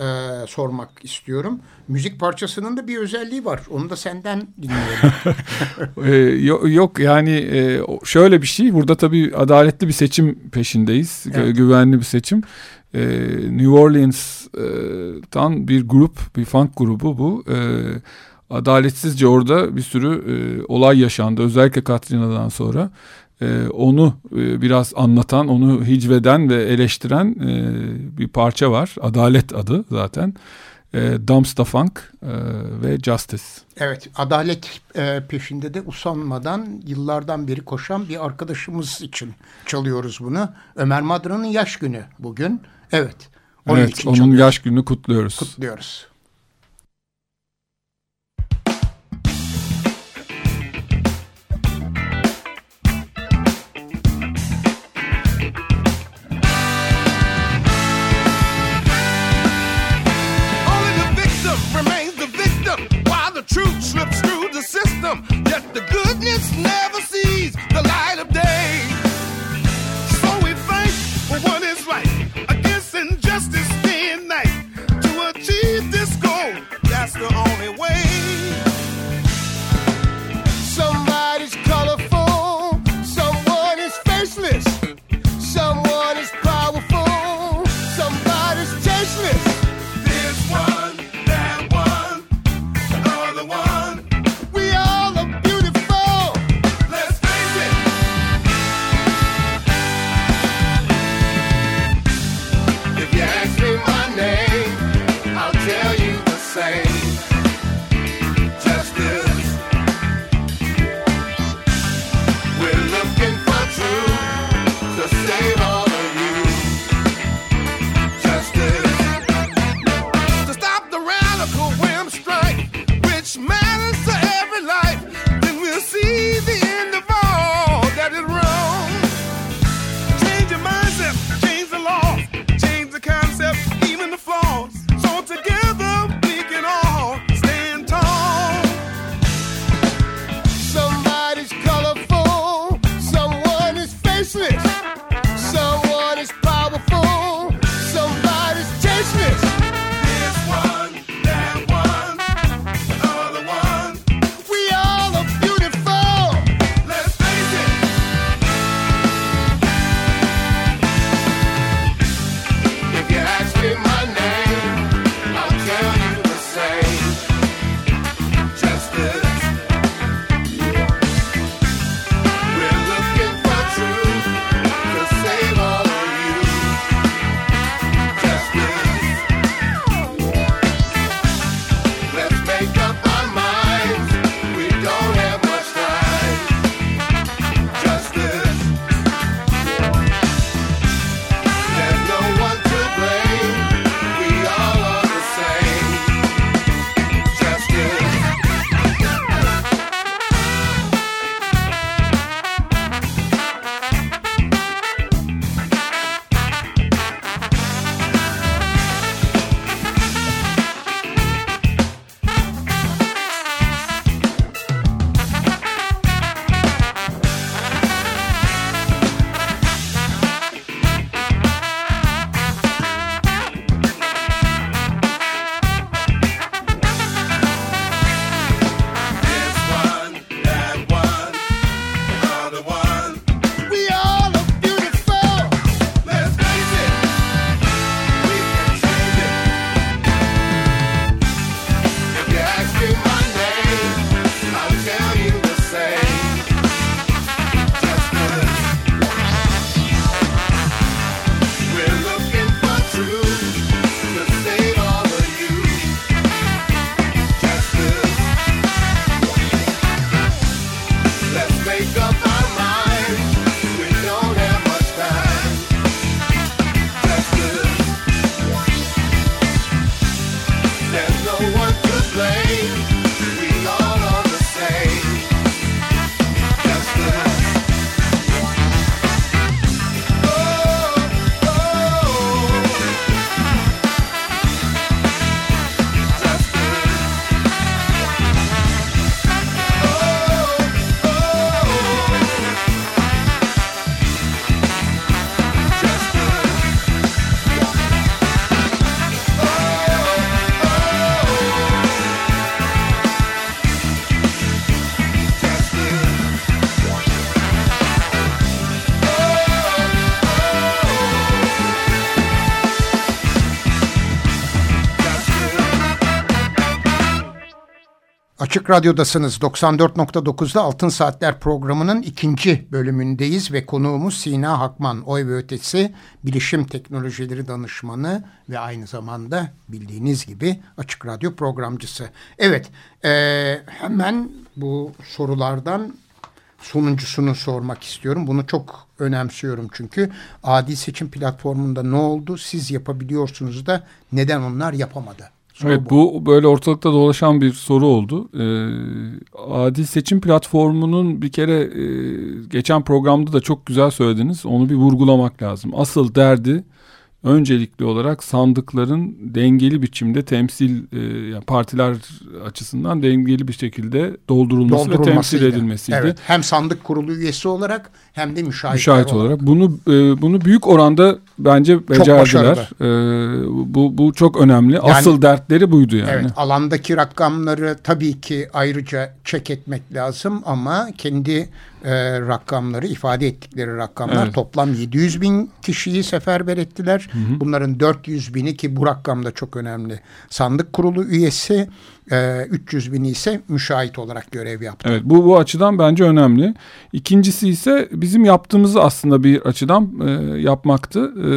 e, sormak istiyorum. Müzik parçasının da bir özelliği var. Onu da senden dinleyelim. <laughs> e, yok, yani e, şöyle bir şey. Burada tabii adaletli bir seçim peşindeyiz. Evet. Güvenli bir seçim. E, New Orleans'tan bir grup, bir funk grubu bu. Adaletsizce orada bir sürü e, olay yaşandı. Özellikle Katrina'dan sonra e, onu e, biraz anlatan, onu hicveden ve eleştiren e, bir parça var. Adalet adı zaten. E, Dumpster Funk e, ve Justice. Evet, adalet e, peşinde de usanmadan yıllardan beri koşan bir arkadaşımız için çalıyoruz bunu. Ömer Madra'nın yaş günü bugün. Evet, onun evet, onun yaş gününü kutluyoruz. Kutluyoruz. the goodness never sees the light of day. So we fight for what is right against injustice day and night. To achieve this goal, that's the only way. Açık Radyo'dasınız. 94.9'da Altın Saatler programının ikinci bölümündeyiz ve konuğumuz Sina Hakman, Oy ve Ötesi Bilişim Teknolojileri Danışmanı ve aynı zamanda bildiğiniz gibi Açık Radyo programcısı. Evet, e, hemen bu sorulardan sonuncusunu sormak istiyorum. Bunu çok önemsiyorum çünkü adil seçim platformunda ne oldu? Siz yapabiliyorsunuz da neden onlar yapamadı? Soru evet bu. bu böyle ortalıkta dolaşan bir soru oldu. Ee, adil seçim platformunun bir kere e, geçen programda da çok güzel söylediniz. Onu bir vurgulamak lazım. Asıl derdi öncelikli olarak sandıkların dengeli biçimde temsil e, yani partiler açısından dengeli bir şekilde doldurulması ve temsil edilmesiydi. Evet, hem sandık kurulu üyesi olarak hem de müşahit, müşahit olarak. olarak. Bunu e, bunu büyük oranda bence becerdiler. E, bu bu çok önemli. Yani, Asıl dertleri buydu yani. Evet, alandaki rakamları tabii ki ayrıca çek etmek lazım ama kendi e, rakamları ifade ettikleri rakamlar evet. toplam 700 bin kişiyi seferber ettiler. Hı hı. Bunların 400 bini ki bu rakam da çok önemli. Sandık kurulu üyesi e, 300 bini ise müşahit olarak görev yaptı. Evet bu, bu açıdan bence önemli. İkincisi ise bizim yaptığımızı aslında bir açıdan e, yapmaktı. E,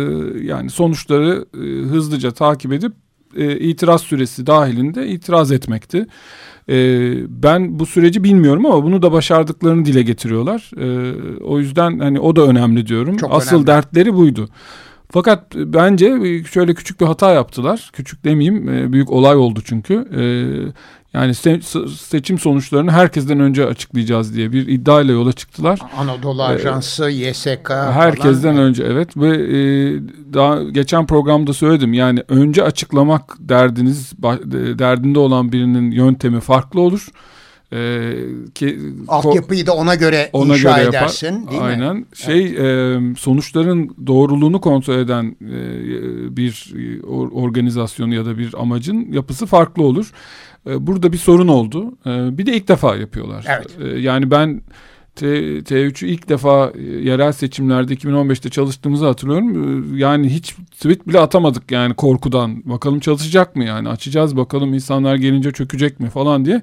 yani sonuçları e, hızlıca takip edip e, itiraz süresi dahilinde itiraz etmekti. E, ben bu süreci bilmiyorum ama bunu da başardıklarını dile getiriyorlar. E, o yüzden hani o da önemli diyorum. Çok Asıl önemli. dertleri buydu. Fakat bence şöyle küçük bir hata yaptılar. Küçük demeyeyim, e, büyük olay oldu çünkü. E, yani seçim sonuçlarını herkesten önce açıklayacağız diye bir iddiayla yola çıktılar. Anadolu Ajansı, ee, YSK Herkesten falan. önce evet ve e, daha geçen programda söyledim yani önce açıklamak derdiniz derdinde olan birinin yöntemi farklı olur. Ee, ki altyapıyı da ona göre ona inşa göre edersin yapar. değil Aynen. mi? Şey evet. e, sonuçların doğruluğunu kontrol eden e, bir organizasyonu ya da bir amacın yapısı farklı olur. E, burada bir sorun oldu. E, bir de ilk defa yapıyorlar. Evet. E, yani ben T, T3'ü ilk defa yerel seçimlerde 2015'te çalıştığımızı hatırlıyorum. Yani hiç tweet bile atamadık yani korkudan. Bakalım çalışacak mı yani açacağız bakalım insanlar gelince çökecek mi falan diye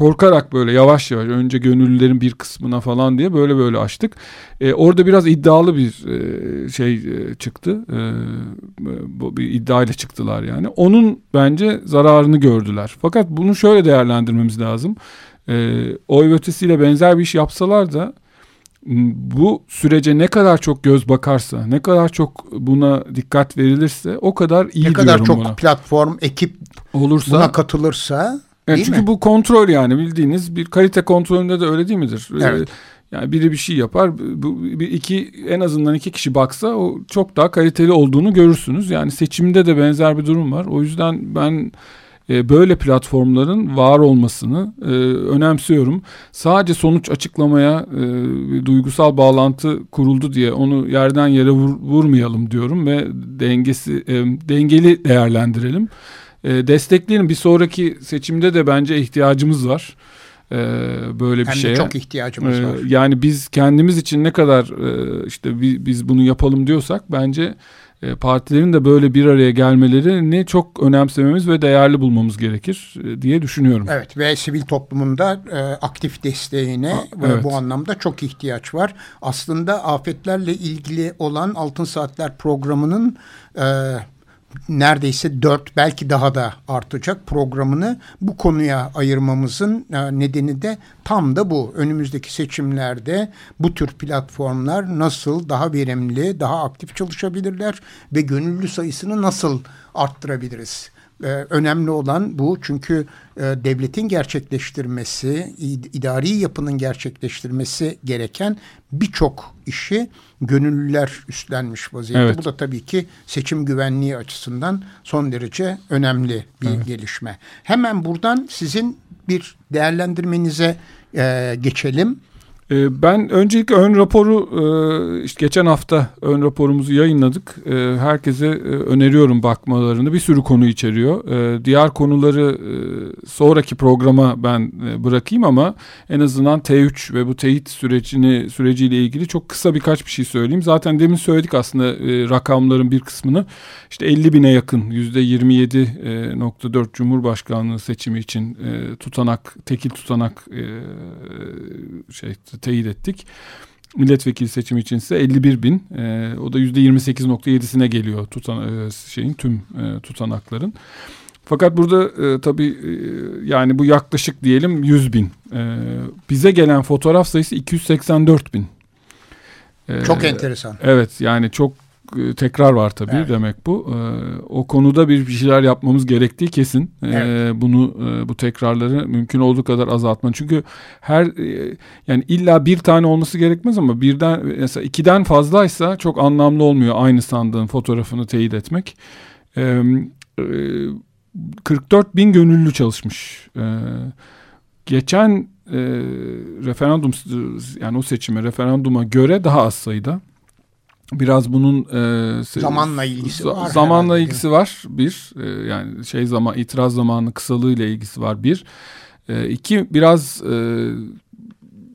korkarak böyle yavaş yavaş önce gönüllülerin bir kısmına falan diye böyle böyle açtık. E, orada biraz iddialı bir e, şey e, çıktı. E, bu bir iddiayla çıktılar yani. Onun bence zararını gördüler. Fakat bunu şöyle değerlendirmemiz lazım. E, oy ötesiyle benzer bir iş yapsalar da bu sürece ne kadar çok göz bakarsa, ne kadar çok buna dikkat verilirse o kadar iyi Ne kadar çok buna. platform, ekip olursa buna katılırsa yani çünkü mi? bu kontrol yani bildiğiniz bir kalite kontrolünde de öyle değil midir? Ee, evet. Yani biri bir şey yapar, bu bir iki en azından iki kişi baksa o çok daha kaliteli olduğunu görürsünüz. Yani seçimde de benzer bir durum var. O yüzden ben e, böyle platformların var olmasını e, önemsiyorum. Sadece sonuç açıklamaya e, duygusal bağlantı kuruldu diye onu yerden yere vur, vurmayalım diyorum ve dengesi e, dengeli değerlendirelim e, destekleyelim. Bir sonraki seçimde de bence ihtiyacımız var. E, böyle bir Hem şeye. çok ihtiyacımız e, var. Yani biz kendimiz için ne kadar e, işte biz bunu yapalım diyorsak bence e, partilerin de böyle bir araya gelmelerini çok önemsememiz ve değerli bulmamız gerekir e, diye düşünüyorum. Evet ve sivil toplumunda e, aktif desteğine A, evet. bu anlamda çok ihtiyaç var. Aslında afetlerle ilgili olan Altın Saatler programının e, neredeyse dört belki daha da artacak programını bu konuya ayırmamızın e, nedeni de tam da bu. Önümüzdeki seçimlerde bu tür platformlar nasıl daha verimli, daha aktif çalışabilirler ve gönüllü sayısını nasıl arttırabiliriz? Ee, önemli olan bu çünkü e, devletin gerçekleştirmesi, idari yapının gerçekleştirmesi gereken birçok işi gönüllüler üstlenmiş vaziyette. Evet. Bu da tabii ki seçim güvenliği açısından son derece önemli bir evet. gelişme. Hemen buradan sizin bir değerlendirmenize e, geçelim. Ee, ben öncelikle ön raporu e, işte geçen hafta ön raporumuzu yayınladık. Ee, herkese e, öneriyorum bakmalarını. Bir sürü konu içeriyor. Ee, diğer konuları e, sonraki programa ben bırakayım ama en azından T3 ve bu teyit sürecini süreciyle ilgili çok kısa birkaç bir şey söyleyeyim. Zaten demin söyledik aslında rakamların bir kısmını. İşte 50 bine yakın %27.4 Cumhurbaşkanlığı seçimi için tutanak, tekil tutanak şey teyit ettik. Milletvekili seçimi için ise 51 bin. E, o da %28.7'sine geliyor tutan, e, şeyin tüm e, tutanakların. Fakat burada e, tabii e, yani bu yaklaşık diyelim 100 bin. E, bize gelen fotoğraf sayısı 284 bin. E, çok enteresan. Evet yani çok tekrar var tabii evet. demek bu. E, o konuda bir şeyler yapmamız gerektiği kesin. E, evet. Bunu bu tekrarları mümkün olduğu kadar azaltman. Çünkü her yani illa bir tane olması gerekmez ama birden mesela ikiden fazlaysa çok anlamlı olmuyor aynı sandığın fotoğrafını teyit etmek. 44 bin gönüllü çalışmış. Geçen referandum yani o seçime referanduma göre daha az sayıda. Biraz bunun e, zamanla ilgisi var. Zamanla herhalde. ilgisi var bir. E, yani şey zaman itiraz zamanı kısalığı ile ilgisi var bir. E, iki biraz e,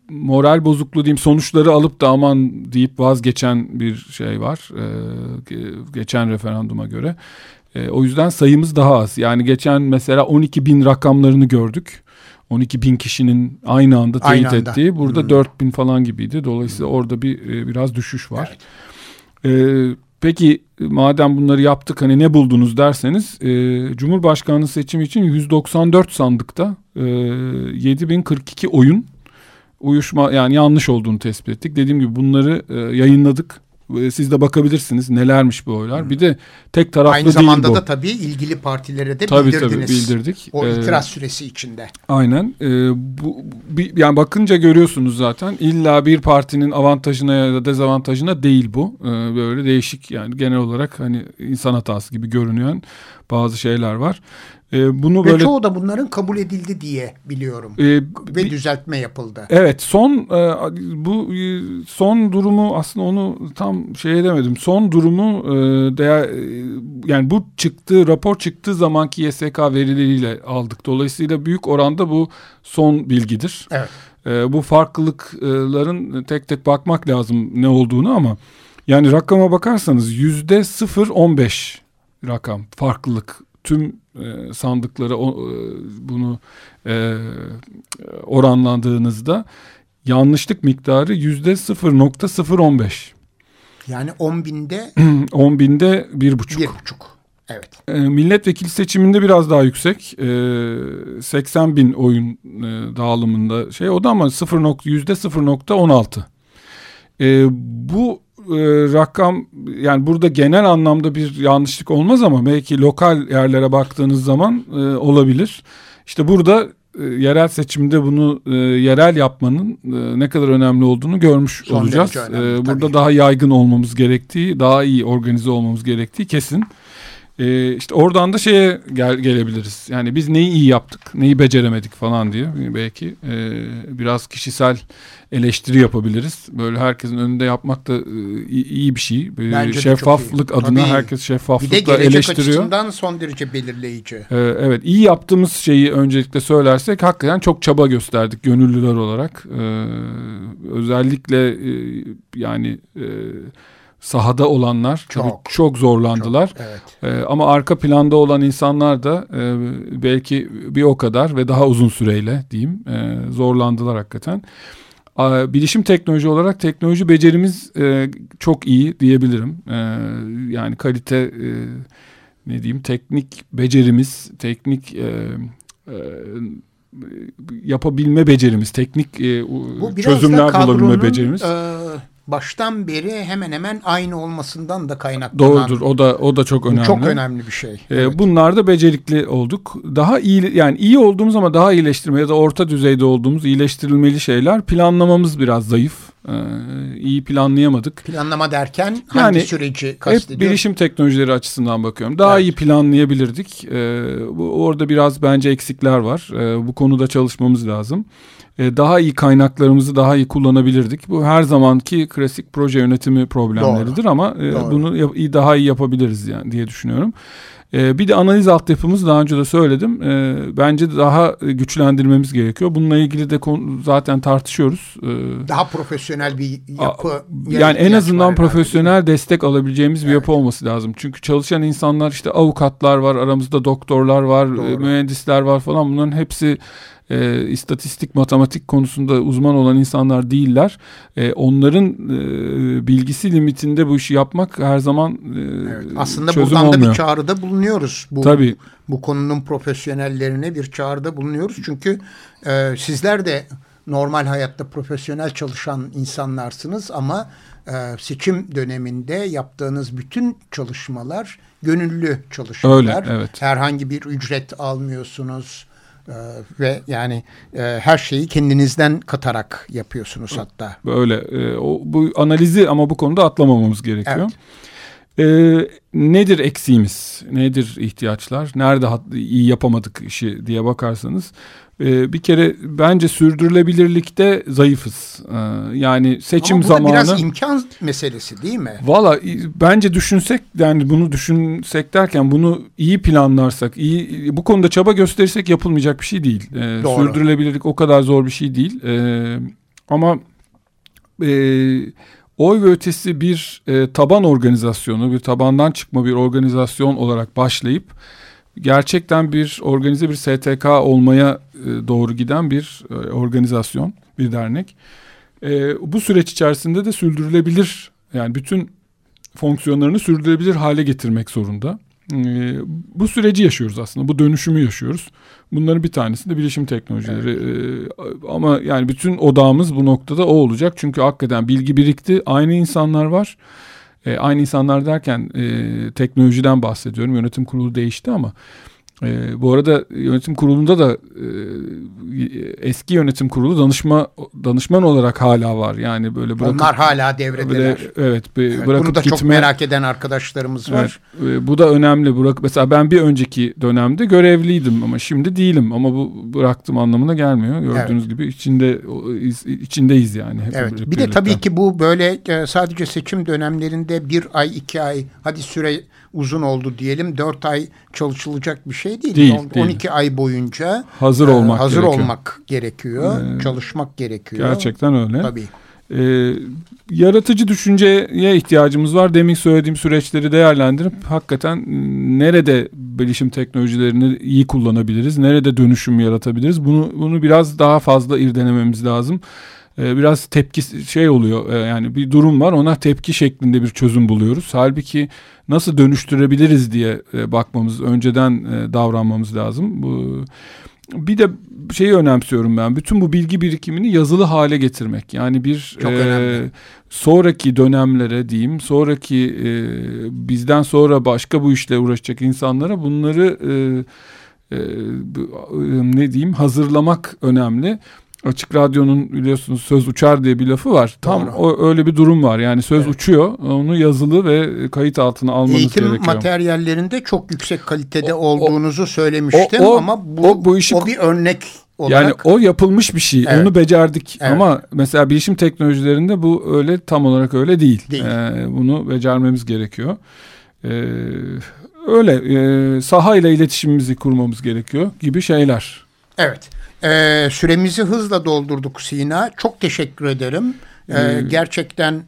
moral bozukluğu diyeyim sonuçları alıp da aman deyip vazgeçen bir şey var. E, geçen referanduma göre. E, o yüzden sayımız daha az. Yani geçen mesela 12 bin rakamlarını gördük. 12 bin kişinin aynı anda teyit aynı anda. ettiği. Burada hmm. 4 bin falan gibiydi. Dolayısıyla hmm. orada bir e, biraz düşüş var. Evet. Ee, peki madem bunları yaptık hani ne buldunuz derseniz e, Cumhurbaşkanlığı seçimi için 194 sandıkta e, 7042 oyun uyuşma yani yanlış olduğunu tespit ettik. Dediğim gibi bunları e, yayınladık. Siz de bakabilirsiniz nelermiş bu oylar. Hmm. Bir de tek taraflı Aynı değil bu. Aynı zamanda da tabii ilgili partilere de tabii, bildirdiniz. Tabii bildirdik. O ee, itiraz süresi içinde. Aynen. Ee, bu, bir, yani bakınca görüyorsunuz zaten illa bir partinin avantajına ya da dezavantajına değil bu. Ee, böyle değişik yani genel olarak hani insan hatası gibi görünüyor bazı şeyler var. E, bunu Ve böyle çoğu da bunların kabul edildi diye biliyorum. E, Ve bir, düzeltme yapıldı. Evet, son e, bu e, son durumu aslında onu tam şey edemedim. Son durumu e, değer e, yani bu çıktığı rapor çıktığı zamanki YSK verileriyle aldık. Dolayısıyla büyük oranda bu son bilgidir. Evet. E, bu farklılıkların tek tek bakmak lazım ne olduğunu ama yani rakama bakarsanız yüzde 0.15 rakam farklılık tüm e, sandıklara o, e, bunu e, oranlandığınızda yanlışlık miktarı yüzde 0.015. Yani 10 binde <clears throat> 10 binde bir buçuk. Bir buçuk. Evet. E, milletvekili seçiminde biraz daha yüksek. E, 80 bin oyun e, dağılımında şey o da ama 0. yüzde 0.16. E, bu e, rakam yani burada genel anlamda bir yanlışlık olmaz ama belki lokal yerlere baktığınız zaman e, olabilir. İşte burada e, yerel seçimde bunu e, yerel yapmanın e, ne kadar önemli olduğunu görmüş Son olacağız. Önemli, e, burada tabii. daha yaygın olmamız gerektiği, daha iyi organize olmamız gerektiği kesin. E, işte oradan da şeye gel, gelebiliriz. Yani biz neyi iyi yaptık, neyi beceremedik falan diye belki e, biraz kişisel eleştiri yapabiliriz. Böyle herkesin önünde yapmak da e, iyi bir şey. Bence Şeffaflık adına Tabii. herkes şeffaflıkla eleştiriyor. Bir de açısından son derece belirleyici. E, evet, iyi yaptığımız şeyi öncelikle söylersek hakikaten çok çaba gösterdik gönüllüler olarak. E, özellikle e, yani... E, sahada olanlar çok, tabii çok zorlandılar. Çok, evet. ee, ama arka planda olan insanlar da e, belki bir o kadar ve daha uzun süreyle diyeyim e, zorlandılar hakikaten. Bilişim teknoloji olarak teknoloji becerimiz e, çok iyi diyebilirim. E, yani kalite e, ne diyeyim teknik becerimiz, teknik e, e, yapabilme becerimiz, teknik e, Bu çözümler bulabilme becerimiz. E, baştan beri hemen hemen aynı olmasından da kaynaklanan. Doğrudur. O da o da çok önemli. Çok önemli bir şey. Ee, evet. Bunlar da becerikli olduk. Daha iyi yani iyi olduğumuz ama daha iyileştirme ya da orta düzeyde olduğumuz iyileştirilmeli şeyler planlamamız biraz zayıf. Ee, iyi planlayamadık. Planlama derken hangi yani, süreci kastediyor? Hep bilişim teknolojileri açısından bakıyorum. Daha evet. iyi planlayabilirdik. Ee, bu, orada biraz bence eksikler var. Ee, bu konuda çalışmamız lazım. Ee, daha iyi kaynaklarımızı daha iyi kullanabilirdik. Bu her zamanki klasik proje yönetimi problemleridir Doğru. ama e, Doğru. bunu daha iyi yapabiliriz yani diye düşünüyorum. Ee, bir de analiz altyapımız daha önce de söyledim. Bence daha güçlendirmemiz gerekiyor. Bununla ilgili de zaten tartışıyoruz. Daha profesyonel bir yapı. Yani en azından profesyonel herhalde. destek alabileceğimiz bir evet. yapı olması lazım. Çünkü çalışan insanlar işte avukatlar var, aramızda doktorlar var, e, Doğru. mühendisler var falan. Bunların hepsi e, istatistik, matematik konusunda uzman olan insanlar değiller. E, onların e, bilgisi limitinde bu işi yapmak her zaman e, evet, Aslında çözüm buradan olmuyor. da bir çağrıda bulunuyoruz. Bu, Tabii. Bu konunun profesyonellerine bir çağrıda bulunuyoruz. Çünkü e, sizler de normal hayatta profesyonel çalışan insanlarsınız ama e, seçim döneminde yaptığınız bütün çalışmalar gönüllü çalışmalar. Öyle, evet. Herhangi bir ücret almıyorsunuz. Ee, ve yani e, her şeyi kendinizden katarak yapıyorsunuz hatta. Böyle e, o, bu analizi ama bu konuda atlamamamız gerekiyor. Evet. E, nedir eksiğimiz? Nedir ihtiyaçlar? Nerede iyi yapamadık işi diye bakarsanız e, bir kere bence sürdürülebilirlikte zayıfız. E, yani seçim Ama bu zamanı. biraz imkan meselesi değil mi? Valla bence düşünsek yani bunu düşünsek derken bunu iyi planlarsak, iyi bu konuda çaba gösterirsek yapılmayacak bir şey değil. E, sürdürülebilirlik o kadar zor bir şey değil. Ama e, oy ve ötesi bir e, taban organizasyonu, bir tabandan çıkma bir organizasyon olarak başlayıp gerçekten bir organize bir STK olmaya e, doğru giden bir e, organizasyon, bir dernek. E, bu süreç içerisinde de sürdürülebilir yani bütün fonksiyonlarını sürdürülebilir hale getirmek zorunda. bu süreci yaşıyoruz aslında. Bu dönüşümü yaşıyoruz. Bunların bir tanesi de bilişim teknolojileri. Evet. ama yani bütün odağımız bu noktada o olacak. Çünkü hakikaten bilgi birikti. Aynı insanlar var. E, aynı insanlar derken e, teknolojiden bahsediyorum. Yönetim kurulu değişti ama e, bu arada yönetim kurulunda da e, eski yönetim kurulu danışma danışman olarak hala var. Yani böyle bırakıp, onlar hala devredeler. Böyle, evet, evet bırakıp bunu da gitme, çok merak eden arkadaşlarımız var. Evet, e, bu da önemli. Bırak mesela ben bir önceki dönemde görevliydim ama şimdi değilim ama bu bıraktım anlamına gelmiyor. Gördüğünüz evet. gibi içinde içindeyiz yani. Hep evet. Bir de tabii ki bu böyle e, sadece seçim dönemlerinde bir ay iki ay hadi süre uzun oldu diyelim. Dört ay çalışılacak bir şey değil. değil 12 değil. ay boyunca hazır olmak e, hazır gerekiyor. olmak gerekiyor. Ee, çalışmak gerekiyor. Gerçekten öyle. Tabii. Ee, yaratıcı düşünceye ihtiyacımız var. Demin söylediğim süreçleri değerlendirip hakikaten nerede bilişim teknolojilerini iyi kullanabiliriz, nerede dönüşüm yaratabiliriz bunu bunu biraz daha fazla irdelememiz lazım. Ee, biraz tepki şey oluyor e, yani bir durum var ona tepki şeklinde bir çözüm buluyoruz. Halbuki nasıl dönüştürebiliriz diye e, bakmamız önceden e, davranmamız lazım. Bu bir de şeyi önemsiyorum ben. Bütün bu bilgi birikimini yazılı hale getirmek. Yani bir Çok e, sonraki dönemlere diyeyim, sonraki e, bizden sonra başka bu işle uğraşacak insanlara bunları e, e, ne diyeyim hazırlamak önemli. Açık Radyo'nun biliyorsunuz söz uçar diye bir lafı var. Tam o, öyle bir durum var. Yani söz evet. uçuyor. Onu yazılı ve kayıt altına almanız Eğitim gerekiyor. Eğitim materyallerinde çok yüksek kalitede o, olduğunuzu o, söylemiştim o, o, ama bu, o, bu işi, o bir örnek olarak. Yani o yapılmış bir şey. Evet. Onu becerdik. Evet. Ama mesela bilişim teknolojilerinde bu öyle tam olarak öyle değil. değil. Ee, bunu becermemiz gerekiyor. Ee, öyle e, sahayla iletişimimizi kurmamız gerekiyor gibi şeyler. Evet. Ee, süremizi hızla doldurduk Sina. Çok teşekkür ederim. Ee, gerçekten e,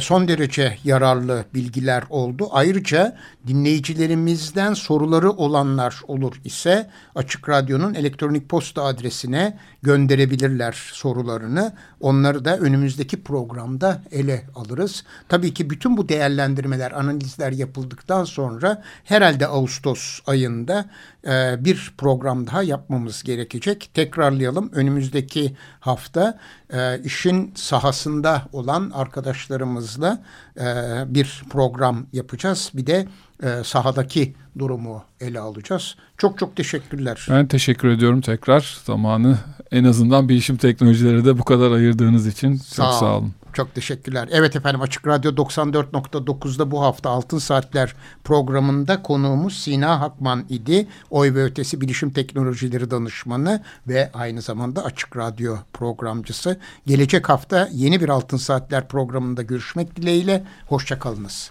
son derece yararlı bilgiler oldu. Ayrıca dinleyicilerimizden soruları olanlar olur ise Açık Radyo'nun elektronik posta adresine gönderebilirler sorularını. Onları da önümüzdeki programda ele alırız. Tabii ki bütün bu değerlendirmeler, analizler yapıldıktan sonra herhalde Ağustos ayında e, bir program daha yapmamız gerekecek. Tekrarlayalım. Önümüzdeki hafta e, işin sahasında olan arkadaşlarımızla e, bir program yapacağız. Bir de e, sahadaki durumu ele alacağız. Çok çok teşekkürler. Ben teşekkür ediyorum tekrar zamanı en azından bilişim teknolojileri de bu kadar ayırdığınız için çok sağ, sağ olun. Çok teşekkürler. Evet efendim Açık Radyo 94.9'da bu hafta Altın Saatler programında konuğumuz Sina Hakman idi. Oy ve Ötesi Bilişim Teknolojileri Danışmanı ve aynı zamanda Açık Radyo programcısı. Gelecek hafta yeni bir Altın Saatler programında görüşmek dileğiyle. Hoşçakalınız.